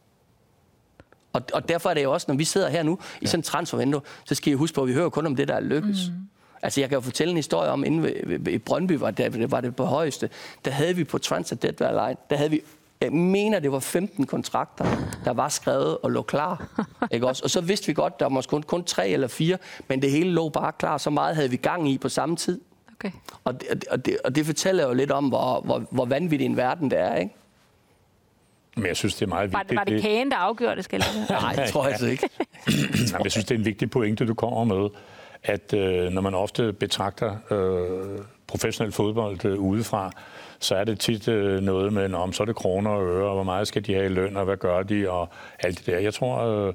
Og, og derfor er det jo også, når vi sidder her nu i sådan en transfervindue, så skal I huske på, at vi hører kun om det, der er lykkes. Mm. Altså, jeg kan jo fortælle en historie om, inden i Brøndby var det, var det på højeste, der havde vi på Transfer Deadline, der havde vi jeg mener, det var 15 kontrakter, der var skrevet og lå klar. Ikke også? Og så vidste vi godt, der var måske kun, kun tre eller fire, men det hele lå bare klar. Så meget havde vi gang i på samme tid. Okay. Og, det, og, det, og det fortæller jo lidt om, hvor, hvor, hvor vanvittig en verden det er, ikke? Men jeg synes, det er meget vigtigt. Var, var det kagen, der afgjorde det, skal jeg Nej, det tror jeg altså ikke. Jamen, jeg synes, det er en vigtig pointe, du kommer med, at øh, når man ofte betragter øh, professionel fodbold øh, udefra, så er det tit øh, noget med, om så er det kroner og øre, og hvor meget skal de have i løn, og hvad gør de, og alt det der. Jeg tror, øh,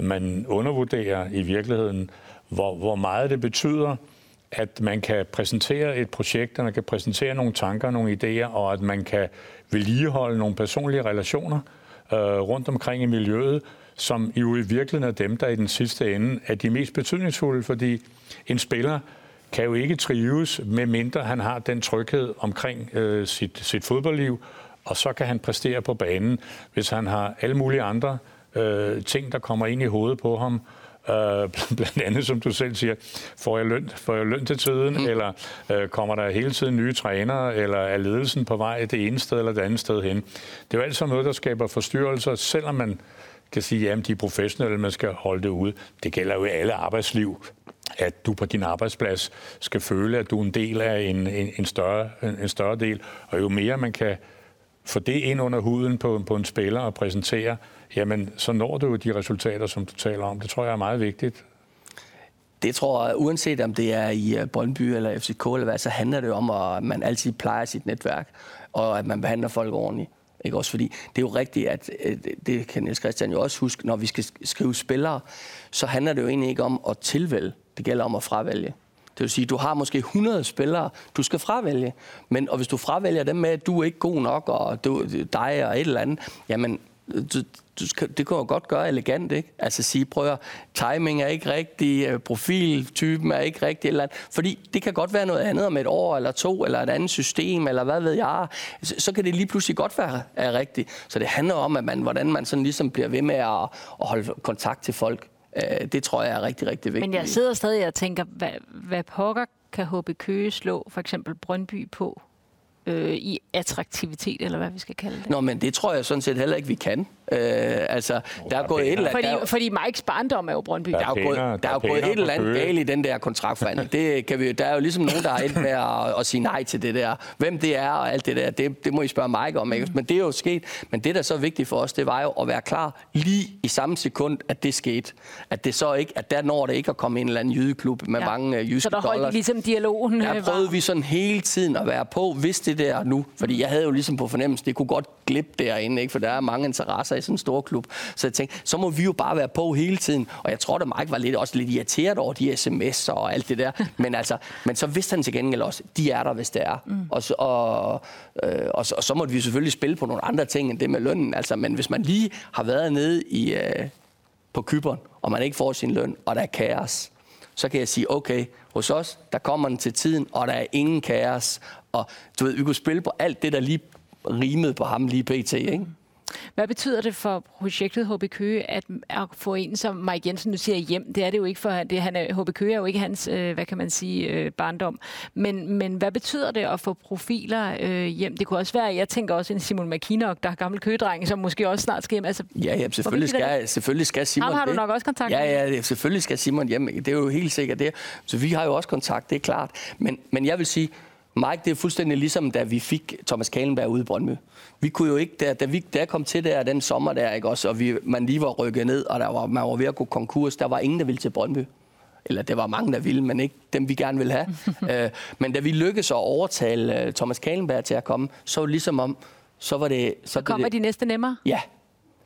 man undervurderer i virkeligheden, hvor, hvor meget det betyder, at man kan præsentere et projekt, og man kan præsentere nogle tanker, nogle idéer, og at man kan vedligeholde nogle personlige relationer øh, rundt omkring i miljøet, som jo i virkeligheden er dem, der i den sidste ende er de mest betydningsfulde, fordi en spiller kan jo ikke trives, medmindre han har den tryghed omkring øh, sit, sit fodboldliv, og så kan han præstere på banen, hvis han har alle mulige andre øh, ting, der kommer ind i hovedet på ham, Øh, blandt andet, som du selv siger, får jeg løn, får jeg løn til tiden, mm. eller øh, kommer der hele tiden nye trænere, eller er ledelsen på vej det ene sted eller det andet sted hen. Det er jo altid noget, der skaber forstyrrelser, selvom man kan sige, at de er professionelle, man skal holde det ude. Det gælder jo i alle arbejdsliv, at du på din arbejdsplads skal føle, at du er en del af en, en, en, større, en, en større del. Og jo mere man kan få det ind under huden på, på en spiller og præsentere, jamen så når du jo de resultater, som du taler om. Det tror jeg er meget vigtigt. Det tror jeg, uanset om det er i øh, Brøndby eller FCK eller hvad, så handler det om, at man altid plejer sit netværk, og at man behandler folk ordentligt. Ikke også fordi, det er jo rigtigt, at øh, det kan Niels Christian jo også huske, når vi skal skrive spillere, så handler det jo egentlig ikke om at tilvælge. Det gælder om at fravælge. Det vil sige, du har måske 100 spillere, du skal fravælge. Men, og hvis du fravælger dem med, at du er ikke god nok, og du, dig og et eller andet, jamen, du, du skal, det kan jo godt gøre elegant, ikke? Altså sige, prøv at timing er ikke rigtig, øh, profiltypen er ikke rigtig, eller andet. fordi det kan godt være noget andet om et år eller to, eller et andet system, eller hvad ved jeg. Så, så kan det lige pludselig godt være er rigtigt. Så det handler om, at man, hvordan man sådan ligesom bliver ved med at, at holde kontakt til folk. Øh, det tror jeg er rigtig, rigtig vigtigt. Men jeg sidder stadig og tænker, hvad, hvad pokker kan HB Køge slå for eksempel Brøndby på? Øh, i attraktivitet, eller hvad vi skal kalde det. Nå, men det tror jeg sådan set heller ikke, vi kan. Øh, altså, der er gået et eller andet... Fordi, fordi Mikes barndom er jo Brøndby. Der er, der er, gået, der er, er gået et eller andet galt i den der kontraktforhandling. det kan vi, der er jo ligesom nogen, der har endt med at, at sige nej til det der. Hvem det er og alt det der, det, det må I spørge Mike om. Ikke? Men det er jo sket. Men det, der er så vigtigt for os, det var jo at være klar lige i samme sekund, at det skete. At det så ikke, at der når det ikke at komme en eller anden jydeklub med ja. mange uh, jyske Så der holdt ligesom dialogen? Der prøvede var... vi sådan hele tiden at være på, hvis det der nu. Fordi jeg havde jo ligesom på fornemmelse, det kunne godt glippe derinde, ikke? for der er mange interesser i sådan en stor klub. Så jeg tænkte, så må vi jo bare være på hele tiden. Og jeg tror, at Mike var lidt, også lidt irriteret over de sms'er og alt det der. Men, altså, men så vidste han til gengæld også, de er der, hvis det er. Mm. Og, så, og, øh, og, så, og så måtte vi selvfølgelig spille på nogle andre ting end det med lønnen. Altså, men hvis man lige har været nede i, øh, på Kyberen, og man ikke får sin løn, og der er kaos, så kan jeg sige, okay, hos os, der kommer den til tiden, og der er ingen kaos. Og du ved, vi kunne spille på alt det, der lige rimede på ham lige pt. Ikke? Hvad betyder det for projektet HB Køge at, at få en som Mike Jensen nu siger hjem? Det er det jo ikke for det, han er, HB Køge er jo ikke hans, øh, hvad kan man sige, øh, barndom. Men, men hvad betyder det at få profiler øh, hjem? Det kunne også være, jeg tænker også en Simon McKinnock, der er gammel køgedreng, som måske også snart skal hjem. Altså, ja, ja selvfølgelig, skal, selvfølgelig skal Simon Ham har du nok også kontakt med? Ja, ja, selvfølgelig skal Simon hjem. Det er jo helt sikkert det. Så vi har jo også kontakt, det er klart. Men, men jeg vil sige, Mike, det er fuldstændig ligesom, da vi fik Thomas Kalenberg ude i Brøndby. Vi kunne jo ikke, da, da, vi, da jeg kom til der den sommer der, ikke også, og vi, man lige var rykket ned, og der var, man var ved at gå konkurs, der var ingen, der ville til Brøndby. Eller det var mange, der ville, men ikke dem, vi gerne ville have. uh, men da vi lykkedes at overtale uh, Thomas Kalenberg til at komme, så var det ligesom om, så var det... Så, så kommer det, de næste nemmere? Ja,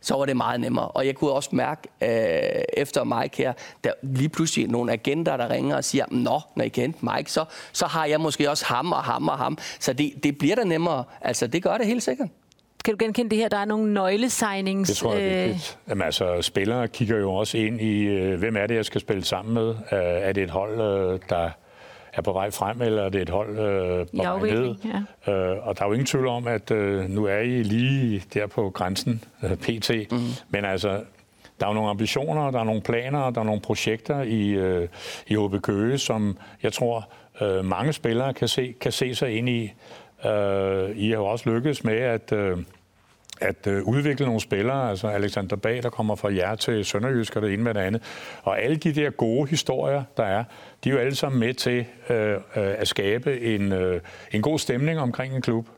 så var det meget nemmere. Og jeg kunne også mærke øh, efter Mike her, der lige pludselig nogle agenter, der ringer og siger, Nå, når I kan hente Mike, så, så har jeg måske også ham og ham og ham. Så det, det bliver da nemmere. Altså, det gør det helt sikkert. Kan du genkende det her? Der er nogle nøglesignings... Det tror jeg er vigtigt. Jamen, altså, spillere kigger jo også ind i, øh, hvem er det, jeg skal spille sammen med? Øh, er det et hold, øh, der er på vej frem, eller er det et hold øh, på vej ned? Ja. Øh, og der er jo ingen tvivl om, at øh, nu er I lige der på grænsen, øh, pt. Mm. Men altså, der er jo nogle ambitioner, der er nogle planer, der er nogle projekter i, øh, i HB Køge, som jeg tror, øh, mange spillere kan se, kan se sig ind i. Øh, I har jo også lykkedes med at... Øh, at øh, udvikle nogle spillere, altså Alexander Bag, der kommer fra jer til Sønderjysk og det ene med det andet. Og alle de der gode historier, der er, de er jo alle sammen med til øh, øh, at skabe en, øh, en god stemning omkring en klub.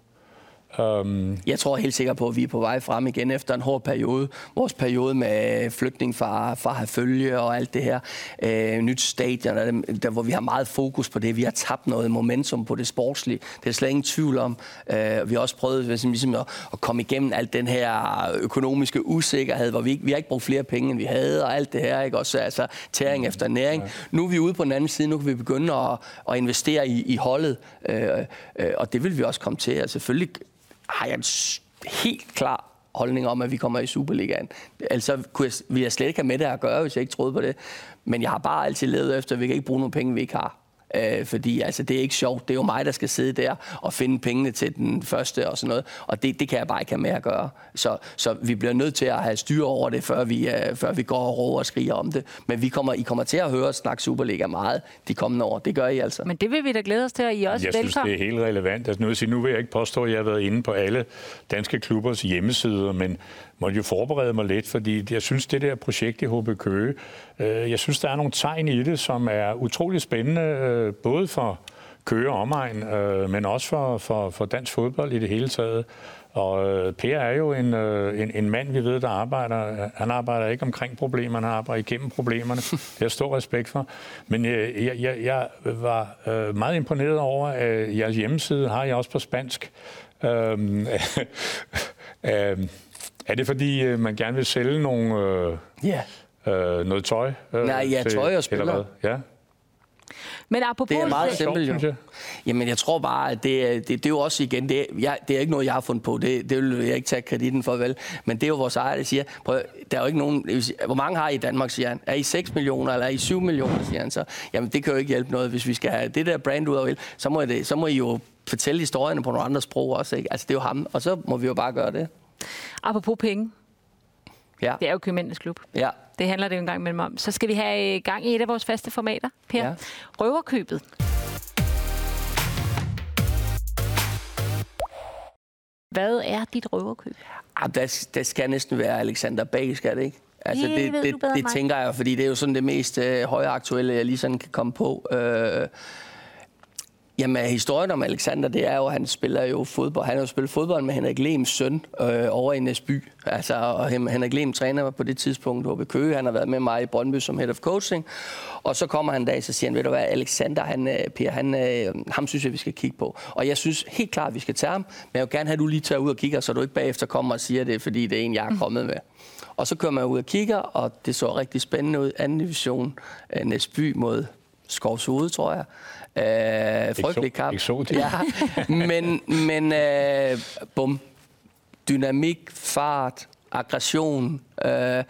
Um... Jeg tror helt sikkert på, at vi er på vej frem igen efter en hård periode. Vores periode med flytning fra, fra følge og alt det her. Øh, nyt stadion, der, der, hvor vi har meget fokus på det. Vi har tabt noget momentum på det sportslige. Det er slet ingen tvivl om. Øh, vi har også prøvet ligesom, at, at komme igennem alt den her økonomiske usikkerhed, hvor vi, ikke, vi har ikke brugt flere penge, end vi havde, og alt det her. Ikke? Også altså, tæring efter næring. Ja. Nu er vi ude på den anden side. Nu kan vi begynde at, at investere i, i holdet. Øh, øh, og det vil vi også komme til. Og selvfølgelig har jeg en helt klar holdning om, at vi kommer i Superligaen. Altså kunne jeg, ville jeg slet ikke have med det at gøre, hvis jeg ikke troede på det. Men jeg har bare altid levet efter, at vi kan ikke bruge nogle penge, vi ikke har. Øh, fordi altså, det er ikke sjovt. Det er jo mig, der skal sidde der og finde pengene til den første og sådan noget. Og det, det kan jeg bare ikke have med at gøre. Så, så vi bliver nødt til at have styr over det, før vi, uh, før vi går og råber og skriger om det. Men vi kommer, I kommer til at høre os snakke Superliga meget de kommende år. Det gør I altså. Men det vil vi da glæde os til, at I også Jeg synes, det er helt relevant. Altså, nu, vil sige, nu vil jeg ikke påstå, at jeg har været inde på alle danske klubbers hjemmesider, men måtte jo forberede mig lidt, fordi jeg synes, det der projekt i HB Køge, øh, jeg synes, der er nogle tegn i det, som er utrolig spændende, øh, både for Køge og omegn, øh, men også for, for, for dansk fodbold i det hele taget. Og øh, Per er jo en, øh, en, en mand, vi ved, der arbejder. Han arbejder ikke omkring problemerne, han arbejder igennem problemerne. Det har stor respekt for. Men øh, jeg, jeg, jeg var øh, meget imponeret over, at jeres hjemmeside har jeg også på spansk. Øh, øh, er det fordi, øh, man gerne vil sælge nogle, øh, yeah. øh, noget tøj? Øh, Nej, ja, til, tøj og spiller. Ja. Men apropos... Det er meget simpelt, jo. Jamen, jeg tror bare, at det, det, det er jo også igen, det, jeg, det er ikke noget, jeg har fundet på. Det, det vil jeg ikke tage kreditten for, vel? Men det er jo vores ejer, der siger, prøv, der er jo ikke nogen... Hvor mange har I i Danmark, siger han? Er I 6 millioner, eller er I 7 millioner, siger han så? Jamen, det kan jo ikke hjælpe noget, hvis vi skal have det der brand ud af så må, det, så må I jo fortælle historierne på nogle andre sprog også, ikke? Altså, det er jo ham, og så må vi jo bare gøre det. Apropos penge. Ja. Det er jo købmændenes klub. Ja. Det handler det jo en gang imellem om. Så skal vi have gang i et af vores faste formater, Per. Ja. Røverkøbet. Hvad er dit røverkøb? Ah, der, der skal næsten være Alexander Bag, skal det ikke? Altså, det, det, det, det tænker jeg, fordi det er jo sådan det mest øh, højaktuelle, jeg lige sådan kan komme på. Øh, Jamen, historien om Alexander, det er jo, at han spiller jo fodbold. Han har jo spillet fodbold med Henrik Lems søn øh, over i Næsby. Altså, og Henrik Lem træner på det tidspunkt i Køge. Han har været med mig i Brøndby som head of coaching. Og så kommer han en dag, så siger han, ved du hvad, Alexander, han, øh, Per, han, øh, ham synes jeg, vi skal kigge på. Og jeg synes helt klart, vi skal tage ham. Men jeg vil gerne have, at du lige tager ud og kigger, så du ikke bagefter kommer og siger det, fordi det er en, jeg er kommet med. Og så kører man ud og kigger, og det så rigtig spændende ud. Anden division, øh, Næsby mod Skovshoved, tror jeg. Øh, frygtelig kamp. Exotisk. Ja, men, men øh, bum. Dynamik, fart, aggression, øh,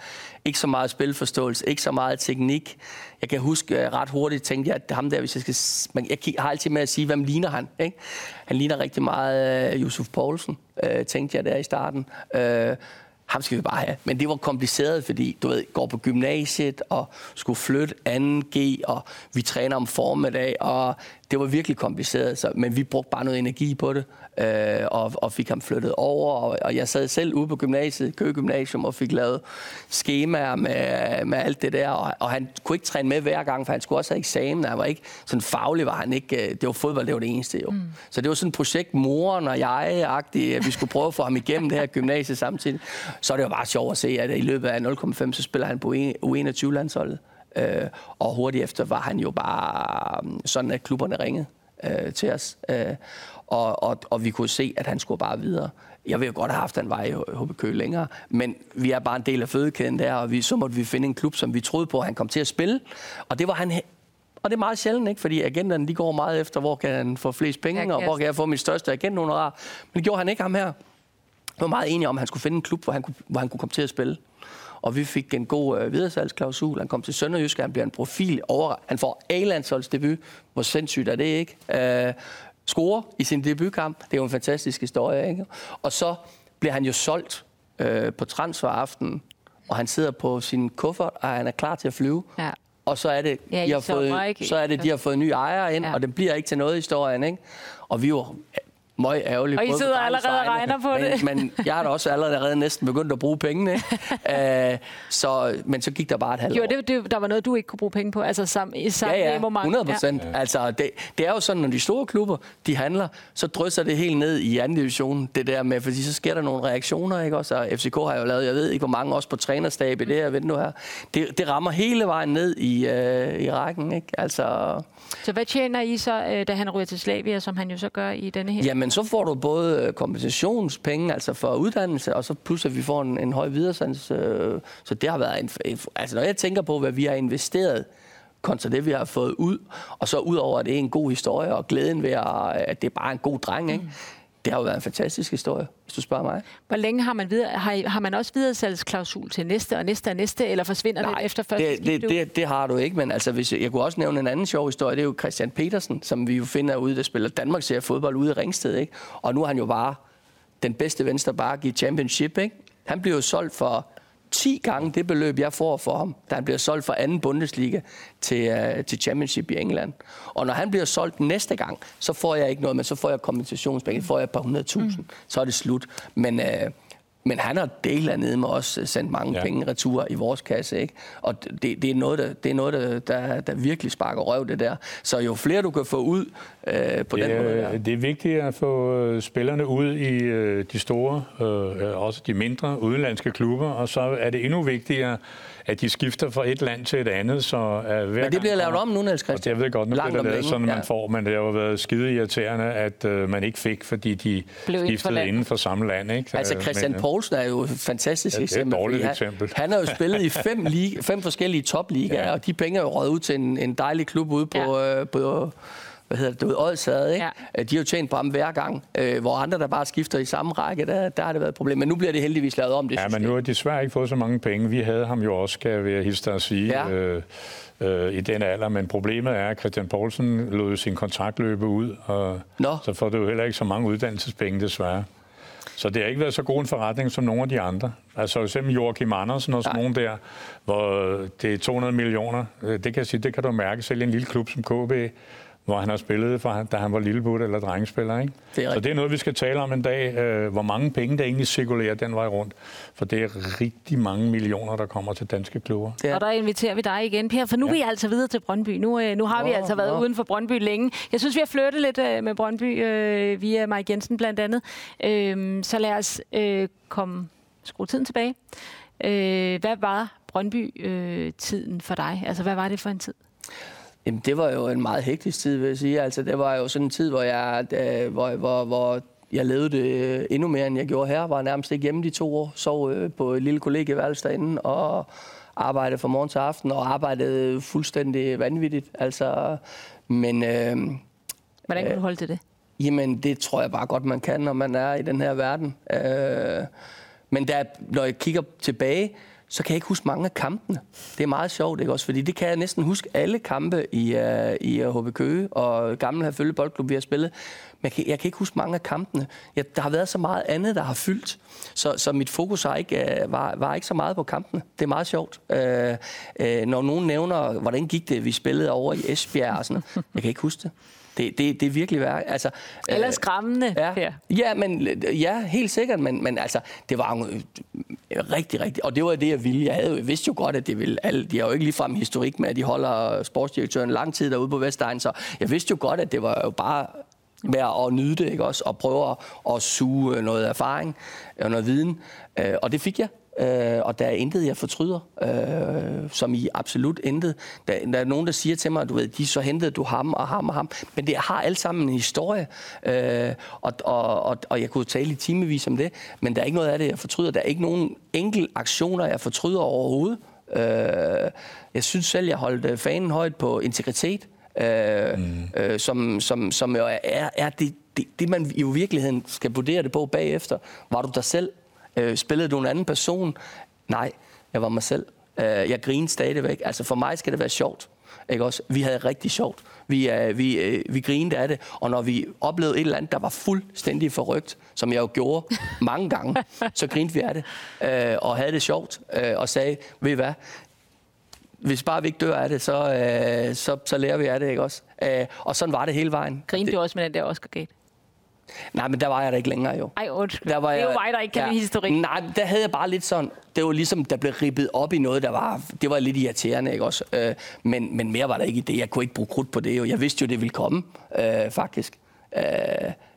ikke så meget spilforståelse, ikke så meget teknik. Jeg kan huske uh, ret hurtigt, tænkte jeg, at ham der, hvis jeg skal... Man, jeg har altid med at sige, hvem ligner han? Ikke? Han ligner rigtig meget uh, Yusuf Poulsen, uh, tænkte jeg der i starten. Uh, ham skal vi bare have. Men det var kompliceret, fordi du ved, går på gymnasiet og skulle flytte 2G, og vi træner om formiddag, og det var virkelig kompliceret, så, men vi brugte bare noget energi på det, øh, og, og fik ham flyttet over, og, og jeg sad selv ude på gymnasiet, Køge Gymnasium, og fik lavet skemaer med, med alt det der, og, og han kunne ikke træne med hver gang, for han skulle også have eksamen, han var ikke sådan faglig, var han ikke, øh, det var fodbold, det var det eneste jo. Mm. Så det var sådan et projekt, moren og jeg-agtigt, at vi skulle prøve at få ham igennem det her gymnasie samtidig. Så er det jo bare sjovt at se, at i løbet af 0,5, så spiller han på U21-landsholdet. Øh, og hurtigt efter var han jo bare mm, sådan, at klubberne ringede. øh, til os. Øh, og, og, og vi kunne se, at han skulle bare videre. Jeg vil jo godt have haft, at han var i HB Køge længere, men vi er bare en del af fødekæden der, og vi, så måtte vi finde en klub, som vi troede på, at han kom til at spille. Og det var han og det er meget sjældent, ikke? fordi agenterne de går meget efter, hvor kan han få flest penge, og hvor kan jeg få mit største agenthonorar. Men det gjorde han ikke ham her. Vi var meget enige om, at han skulle finde en klub, hvor han kunne, hvor han kunne komme til at spille. Og vi fik en god øh, videresalgsklausul. Han kom til Sønderjysk, han bliver en profil over. Han får A-landsholds debut. Hvor sindssygt er det ikke? Øh, score i sin debutkamp. Det er jo en fantastisk historie. Ikke? Og så bliver han jo solgt øh, på transferaften, og han sidder på sin kuffert, og han er klar til at flyve. Ja. Og så er det, ja, de har fået, så er det, de har fået nye ejere ind, ja. og det bliver ikke til noget i historien. Ikke? Og vi var møg ærgerligt. Og I sidder allerede og regner på men, det. Men jeg har da også allerede næsten begyndt at bruge pengene. uh, så, men så gik der bare et halvt jo, år. Det, det, der var noget, du ikke kunne bruge penge på, altså sammen, i samme ja, ja, 100 procent. Ja. Altså, det, det er jo sådan, når de store klubber, de handler, så drysser det helt ned i anden division, det der med, fordi så sker der nogle reaktioner, ikke også? Og FCK har jo lavet, jeg ved ikke, hvor mange også på trænerstab i det her vindue her. Det, det rammer hele vejen ned i, uh, i rækken, ikke? Altså... Så hvad tjener I så, øh, da han ryger til Slavia, som han jo så gør i denne her? Jamen, så får du både øh, kompensationspenge, altså for uddannelse, og så pludselig vi får en, en høj videresands. Øh, så det har været en... Altså, når jeg tænker på, hvad vi har investeret, kontra det, vi har fået ud, og så ud over, at det er en god historie, og glæden ved, at det er bare en god dreng, ikke? Mm. Det har jo været en fantastisk historie, hvis du spørger mig. Hvor længe har man, videre, har, har man også videresalgsklausul til næste og næste og næste, eller forsvinder Nej, det efter første det, det, det, det har du ikke, men altså, hvis, jeg kunne også nævne en anden sjov historie, det er jo Christian Petersen, som vi jo finder ude, der spiller Danmark ser fodbold ude i Ringsted, ikke? og nu er han jo bare den bedste venstre i championship. Ikke? Han bliver jo solgt for 10 gange det beløb, jeg får for ham, da han bliver solgt fra anden Bundesliga til, uh, til Championship i England. Og når han bliver solgt næste gang, så får jeg ikke noget, men så får jeg kompensationspenge, får jeg et par hundredtusind, mm. så er det slut. Men uh, men han har del nede med os sendt mange ja. penge retur i vores kasse. Ikke? Og det, det er noget, der, det er noget der, der, der virkelig sparker røv, det der. Så jo flere du kan få ud øh, på det, den måde der. Det er vigtigt at få øh, spillerne ud i øh, de store, øh, også de mindre udenlandske klubber, og så er det endnu vigtigere, at de skifter fra et land til et andet. Så, uh, hver men det bliver lavet om nu, Niels Christian. Og det jeg ved godt, nu Langt bliver det lavet sådan, ja. man får, men det har jo været skide irriterende, at uh, man ikke fik, fordi de Blev skiftede inden for samme land. Ikke? Altså Christian men, Poulsen er jo et fantastisk ja, eksempel. Det er et dårligt eksempel. Han, han har jo spillet i fem, liga, fem forskellige topligaer, ja. og de penge er jo røget ud til en, en dejlig klub ude på, ja. øh, på hvad hedder det, du ved, Odsad, ikke? Ja. De har jo tjent på ham hver gang, øh, hvor andre, der bare skifter i samme række, der, der har det været et problem. Men nu bliver det heldigvis lavet om, det Ja, system. men nu har de desværre ikke fået så mange penge. Vi havde ham jo også, skal jeg være hilse at sige, ja. øh, øh, i den alder. Men problemet er, at Christian Poulsen lod sin kontrakt løbe ud, og Nå. så får du jo heller ikke så mange uddannelsespenge, desværre. Så det har ikke været så god en forretning som nogle af de andre. Altså eksempel Joachim Andersen og sådan nogen der, hvor det er 200 millioner. Øh, det kan jeg sige, det kan du mærke selv i en lille klub som KB hvor han har spillet, fra, da han var lillebut eller drengespiller. Ikke? Det er så det er noget, vi skal tale om en dag, øh, hvor mange penge der egentlig cirkulerer den vej rundt. For det er rigtig mange millioner, der kommer til danske klubber. Ja. Og der inviterer vi dig igen, Per, for nu ja. er vi altså videre til Brøndby. Nu, øh, nu har oh, vi altså været oh. uden for Brøndby længe. Jeg synes, vi har flyttet lidt øh, med Brøndby øh, via Mike Jensen blandt andet. Øh, så lad os øh, komme, skrue tiden tilbage. Øh, hvad var Brøndby-tiden øh, for dig? Altså, hvad var det for en tid? Jamen, det var jo en meget hektisk tid, vil jeg sige. Altså, det var jo sådan en tid, hvor jeg, øh, hvor, hvor, hvor jeg levede det endnu mere, end jeg gjorde her. Var nærmest ikke hjemme de to år. Sov øh, på et lille kollegieværelse derinde og arbejdede fra morgen til aften og arbejdede fuldstændig vanvittigt. Altså, men... Øh, Hvordan kan du holde til det? Jamen, det tror jeg bare godt, man kan, når man er i den her verden. Øh, men der, når jeg kigger tilbage, så kan jeg ikke huske mange af kampene. Det er meget sjovt, ikke også? Fordi det kan jeg næsten huske alle kampe i, uh, i øh, HB Køge og gamle Herfølge Boldklub, vi har spillet. Men jeg kan, jeg kan ikke huske mange af kampene. Jeg, der har været så meget andet, der har fyldt. Så, så mit fokus har ikke, uh, var, var ikke så meget på kampene. Det er meget sjovt. Uh, uh, når nogen nævner, hvordan gik det, vi spillede over i Esbjerg og sådan Jeg kan ikke huske det. Det, det, det er virkelig værd. Altså, Eller skræmmende, ja, Per. Ja, men, ja, helt sikkert, men, men altså, det var rigtig, rigtig, og det var det, jeg ville. Jeg, havde, jeg vidste jo godt, at det ville alle, de har jo ikke ligefrem historik med, at de holder sportsdirektøren lang tid derude på Vestegn, så jeg vidste jo godt, at det var jo bare med at nyde det, ikke også? Og prøve at, at suge noget erfaring og noget viden. Øh, og det fik jeg. Øh, og der er intet, jeg fortryder, øh, som i absolut intet. Der, der er nogen, der siger til mig, du ved, de så hentede du ham og ham og ham, men det har alt sammen en historie, øh, og, og, og, og jeg kunne tale i timevis om det, men der er ikke noget af det, jeg fortryder. Der er ikke nogen enkel aktioner, jeg fortryder overhovedet. Øh, jeg synes selv, jeg holdt øh, fanen højt på integritet, øh, mm. øh, som, som, som jo er, er det, det, det, man i virkeligheden skal vurdere det på bagefter. Var du dig selv? Øh, spillede du en anden person? Nej, jeg var mig selv. Øh, jeg grinede stadigvæk. Altså for mig skal det være sjovt. Ikke også? Vi havde rigtig sjovt. Vi, øh, vi, øh, vi grinede af det, og når vi oplevede et eller andet, der var fuldstændig forrygt, som jeg jo gjorde mange gange, så grinede vi af det, øh, og havde det sjovt, øh, og sagde, ved I hvad, hvis bare vi ikke dør af det, så, øh, så, så lærer vi af det, ikke også? Øh, og sådan var det hele vejen. Grinede du også med den der Oscar Gate? Nej, men der var jeg da ikke længere jo. Ej, undskyld. Der var det er jo jeg- mig, der ikke kan lide historik. Nej, der havde jeg bare lidt sådan, det var ligesom, der blev ribbet op i noget, der var, det var lidt irriterende, ikke også? Øh, men, men mere var der ikke i det. Jeg kunne ikke bruge krudt på det, jo. Jeg vidste jo, det ville komme, øh, faktisk. Øh,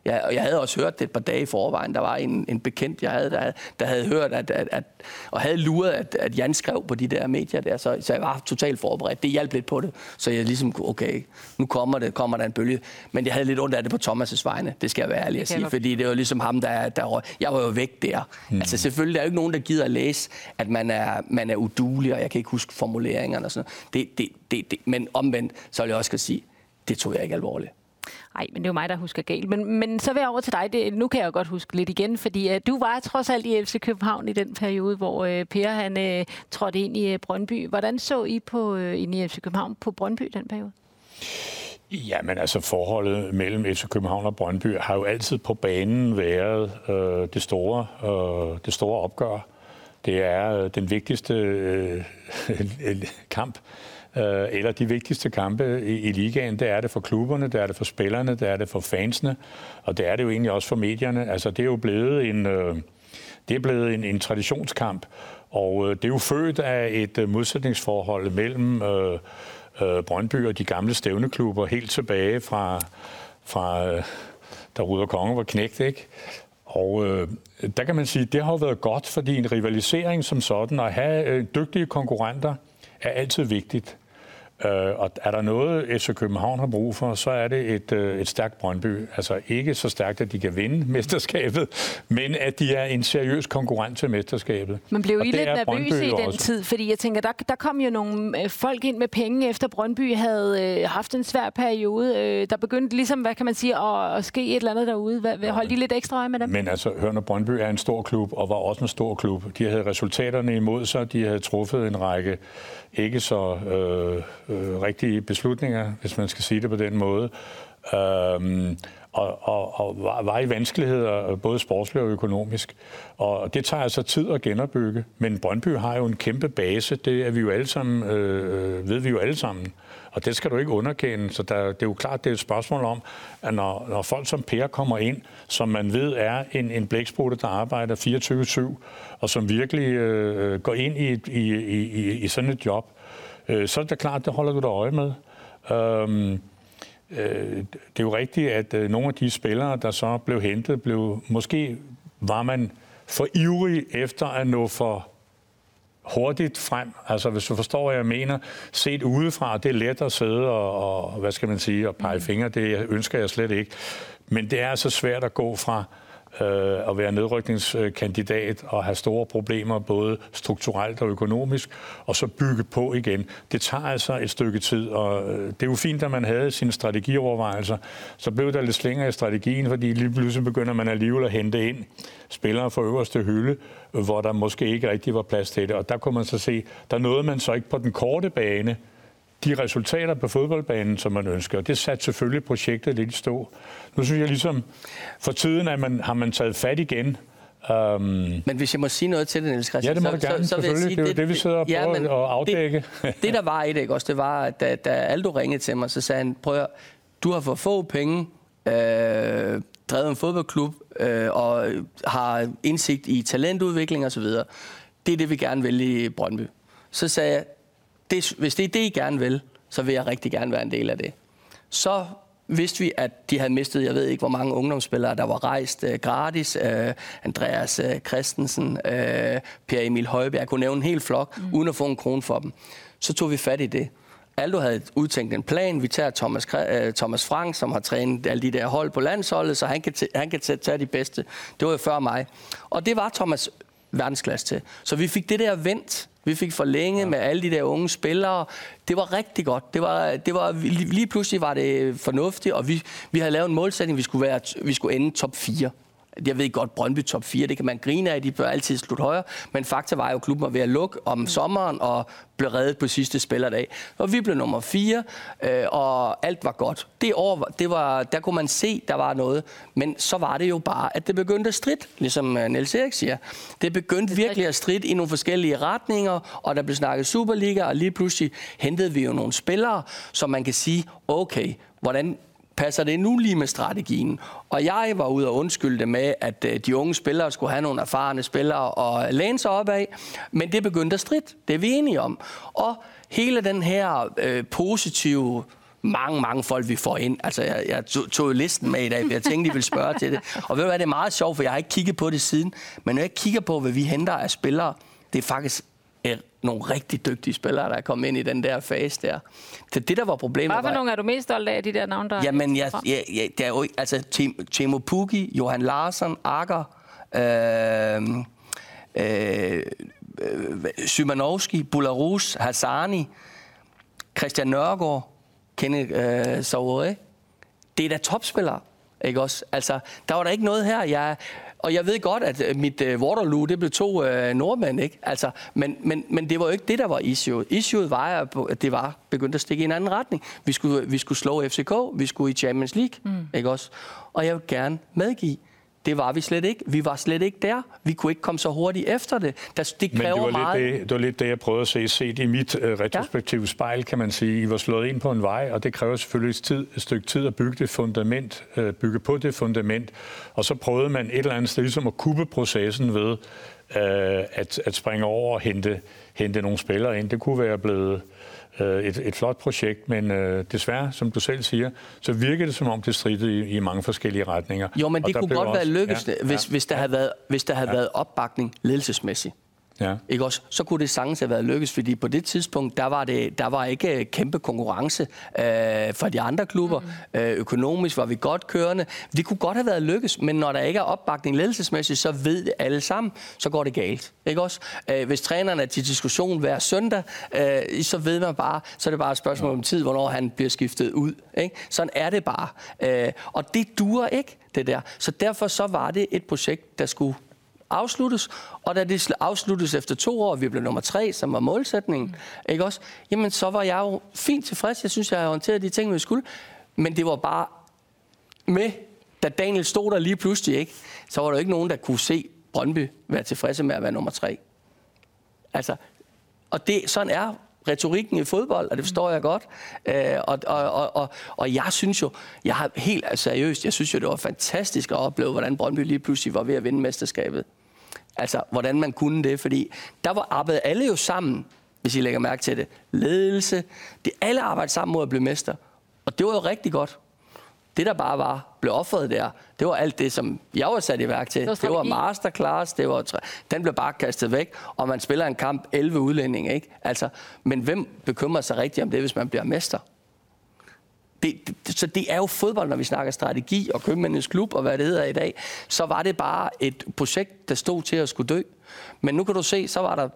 jeg, og jeg havde også hørt det et par dage i forvejen. Der var en, en bekendt, jeg havde, der, havde- der havde hørt, at, at, at, og havde luret, at, at Jan skrev på de der medier der, så, så jeg var totalt forberedt. Det hjalp lidt på det, så jeg ligesom, okay, nu kommer det, kommer der en bølge. Men jeg havde lidt ondt af det på Thomas' vegne, det skal jeg være ærlig at sige, fordi det var ligesom ham, der, der røg. Jeg var jo væk der. Mm. Altså selvfølgelig, der er jo ikke nogen, der gider at læse, at man er, man er udulig, og jeg kan ikke huske formuleringerne og sådan noget. Det, det, det, det, men omvendt, så vil jeg også sige, det tog jeg ikke alvorligt. Nej, men det er jo mig, der husker galt. Men, men så vil jeg over til dig. Det, nu kan jeg jo godt huske lidt igen, fordi uh, du var trods alt i FC København i den periode, hvor uh, Per han uh, trådte ind i uh, Brøndby. Hvordan så I på uh, ind i FC København på Brøndby den periode? Ja, men altså forholdet mellem FC København og Brøndby har jo altid på banen været øh, det, store, øh, det store opgør. Det er øh, den vigtigste øh, kamp, øh, eller de vigtigste kampe i, i ligaen. Det er det for klubberne, det er det for spillerne, det er det for fansene, og det er det jo egentlig også for medierne. Altså det er jo blevet en... Øh, det er blevet en, en traditionskamp, og øh, det er jo født af et øh, modsætningsforhold mellem øh, øh, Brøndby og de gamle stævneklubber helt tilbage fra, fra øh, da Ruder Konge var knægt, ikke? Og øh, der kan man sige, at det har jo været godt, fordi en rivalisering som sådan, at have øh, dygtige konkurrenter, er altid vigtigt. Øh, og er der noget, FC København har brug for, så er det et, øh, et stærkt Brøndby. Altså ikke så stærkt, at de kan vinde mesterskabet, men at de er en seriøs konkurrent til mesterskabet. Man blev I lidt er Brøndby i den også. tid, fordi jeg tænker, der, der kom jo nogle øh, folk ind med penge, efter Brøndby havde øh, haft en svær periode. Øh, der begyndte ligesom, hvad kan man sige, at, at ske et eller andet derude. Hvad, hvad, holdt I lidt ekstra øje med dem? Men altså, Hørner Brøndby er en stor klub, og var også en stor klub. De havde resultaterne imod sig, de havde truffet en række ikke så øh, øh, rigtige beslutninger, hvis man skal sige det på den måde. Øhm, og, og, og var, var i vanskeligheder, både sportsligt og økonomisk. Og det tager altså tid at genopbygge. Men Brøndby har jo en kæmpe base, det er vi jo alle sammen, øh, ved vi jo alle sammen. Og det skal du ikke underkende. Så der, det er jo klart, det er et spørgsmål om, at når, når folk som Per kommer ind, som man ved er en, en blæksprutte, der arbejder 24-7, og som virkelig øh, går ind i, et- i, i, i, i sådan et job, øh, så er det klart, det holder du dig øje med. Øhm, øh, det er jo rigtigt, at øh, nogle af de spillere, der så blev hentet, blev måske var man for ivrig efter at nå for hurtigt frem. Altså hvis du forstår, hvad jeg mener. Set udefra, det er let at sidde og, og hvad skal man sige, og pege fingre. Det ønsker jeg slet ikke. Men det er altså svært at gå fra øh, at være nedrykningskandidat og have store problemer, både strukturelt og økonomisk, og så bygge på igen. Det tager altså et stykke tid, og øh, det er jo fint, at man havde sine strategiovervejelser. Så blev der lidt slinger i strategien, fordi lige pludselig begynder man alligevel at hente ind spillere fra øverste hylde, hvor der måske ikke rigtig var plads til det. Og der kunne man så se, der nåede man så ikke på den korte bane, de resultater på fodboldbanen, som man ønsker. Og det satte selvfølgelig projektet lidt i stå. Nu synes jeg ligesom, for tiden at man, har man taget fat igen. Um, Men hvis jeg må sige noget til det, Niels Christian, Ja, det må du gerne, selvfølgelig. Det er jo det, vi sidder og prøver men at afdække. Det, det, der var i det, ikke også, det var, at da, da Aldo ringede til mig, så sagde han, prøv at, du har for få penge, øh, drevet en fodboldklub, øh, og har indsigt i talentudvikling osv. Det er det, vi gerne vil i Brøndby. Så sagde jeg, det, hvis det er det, I gerne vil, så vil jeg rigtig gerne være en del af det. Så vidste vi, at de havde mistet, jeg ved ikke, hvor mange ungdomsspillere, der var rejst uh, gratis. Uh, Andreas uh, Christensen, uh, Per Emil Højberg, jeg kunne nævne en hel flok, mm. uden at få en krone for dem. Så tog vi fat i det. Aldo havde udtænkt en plan. Vi tager Thomas, uh, Thomas Frank, som har trænet alle de der hold på landsholdet, så han kan, han kan tage de bedste. Det var jo før mig. Og det var Thomas verdensklasse til. Så vi fik det der vendt. Vi fik forlænget ja. med alle de der unge spillere. Det var rigtig godt. Det var, det var, lige pludselig var det fornuftigt, og vi, vi havde lavet en målsætning, vi skulle, være, vi skulle ende top 4 jeg ved godt, Brøndby top 4, det kan man grine af, de bør altid slutte højere, men fakta var jo, at klubben var ved at lukke om sommeren og blev reddet på sidste spillerdag. Og vi blev nummer 4, øh, og alt var godt. Det år, det var, der kunne man se, der var noget, men så var det jo bare, at det begyndte at stride, ligesom øh, Niels Erik siger. Det begyndte virkelig at stride i nogle forskellige retninger, og der blev snakket Superliga, og lige pludselig hentede vi jo nogle spillere, som man kan sige, okay, hvordan passer det nu lige med strategien? Og jeg var ude og undskylde det med, at øh, de unge spillere skulle have nogle erfarne spillere og læne sig op af. Men det begyndte at stridt. Det er vi enige om. Og hele den her øh, positive mange, mange folk, vi får ind. Altså, jeg, jeg tog, tog listen med i dag, for jeg tænkte, de ville spørge til det. Og ved du hvad, det er meget sjovt, for jeg har ikke kigget på det siden. Men når jeg kigger på, hvad vi henter af spillere, det er faktisk nogle rigtig dygtige spillere, der er kommet ind i den der fase der. Det det, der var problemet. Hvad for nogle er du mest stolt af, de der navne, der Jamen, jeg, jeg, jeg, det er jo altså Timo Pukki, Johan Larsen, Akker, øh, øh, Symanovski, Bularus, Hassani, Christian Nørgaard, Kenneth øh, Sauré. Det er da topspillere, ikke også? Altså, der var der ikke noget her. Jeg, og jeg ved godt, at øh, mit uh, Waterloo, det blev to uh, nordmænd, ikke? Altså, men, men, men det var jo ikke det, der var issue. Issue var, at det var begyndt at stikke i en anden retning. Vi skulle, vi skulle slå FCK, vi skulle i Champions League, mm. ikke også? Og jeg vil gerne medgive, det var vi slet ikke. Vi var slet ikke der. Vi kunne ikke komme så hurtigt efter det. Det kræver Men det var, meget. Lidt det, det var lidt det, jeg prøvede at se. Set i mit uh, retrospektive ja. spejl, kan man sige. I var slået ind på en vej, og det kræver selvfølgelig et, tid, et stykke tid at bygge det fundament, uh, bygge på det fundament. Og så prøvede man et eller andet sted ligesom at kuppe processen ved uh, at, at springe over og hente, hente nogle spillere ind. Det kunne være blevet øh, et, et flot projekt, men øh, desværre, som du selv siger, så virker det som om, det stridede i, i mange forskellige retninger. Jo, men det kunne godt også, være lykkes, ja, hvis, ja, hvis der ja, havde været, hvis der havde ja. været opbakning ledelsesmæssigt. Ja. Ikke også? Så kunne det sagtens have været lykkes, fordi på det tidspunkt, der var, det, der var ikke kæmpe konkurrence øh, for de andre klubber. Mm. Øh, økonomisk var vi godt kørende. Vi kunne godt have været lykkes, men når der ikke er opbakning ledelsesmæssigt, så ved det alle sammen, så går det galt. Ikke også? Øh, hvis træneren er til diskussion hver søndag, øh, så ved man bare, så er det bare et spørgsmål om tid, hvornår han bliver skiftet ud. Ikke? Sådan er det bare. Øh, og det duer ikke, det der. Så derfor så var det et projekt, der skulle afsluttes, og da det afsluttes efter to år, vi blev nummer tre, som var målsætningen, mm. ikke også? Jamen, så var jeg jo fint tilfreds. Jeg synes, jeg har håndteret de ting, vi skulle. Men det var bare med, da Daniel stod der lige pludselig, ikke? Så var der ikke nogen, der kunne se Brøndby være tilfredse med at være nummer tre. Altså, og det, sådan er retorikken i fodbold, og det forstår jeg godt. Øh, og, og, og, og, og jeg synes jo, jeg har helt seriøst, jeg synes jo, det var fantastisk at opleve, hvordan Brøndby lige pludselig var ved at vinde mesterskabet. Altså, hvordan man kunne det, fordi der var arbejdet alle jo sammen, hvis I lægger mærke til det. Ledelse, det alle arbejdede sammen mod at blive mester. Og det var jo rigtig godt. Det, der bare var, blev offeret der, det var alt det, som jeg var sat i værk til. Det var, det var masterclass, det var, den blev bare kastet væk, og man spiller en kamp 11 udlændinge. Ikke? Altså, men hvem bekymrer sig rigtigt om det, hvis man bliver mester? Det, det, så det er jo fodbold, når vi snakker strategi og købmændenes klub og hvad det hedder i dag. Så var det bare et projekt, der stod til at skulle dø. Men nu kan du se, så var der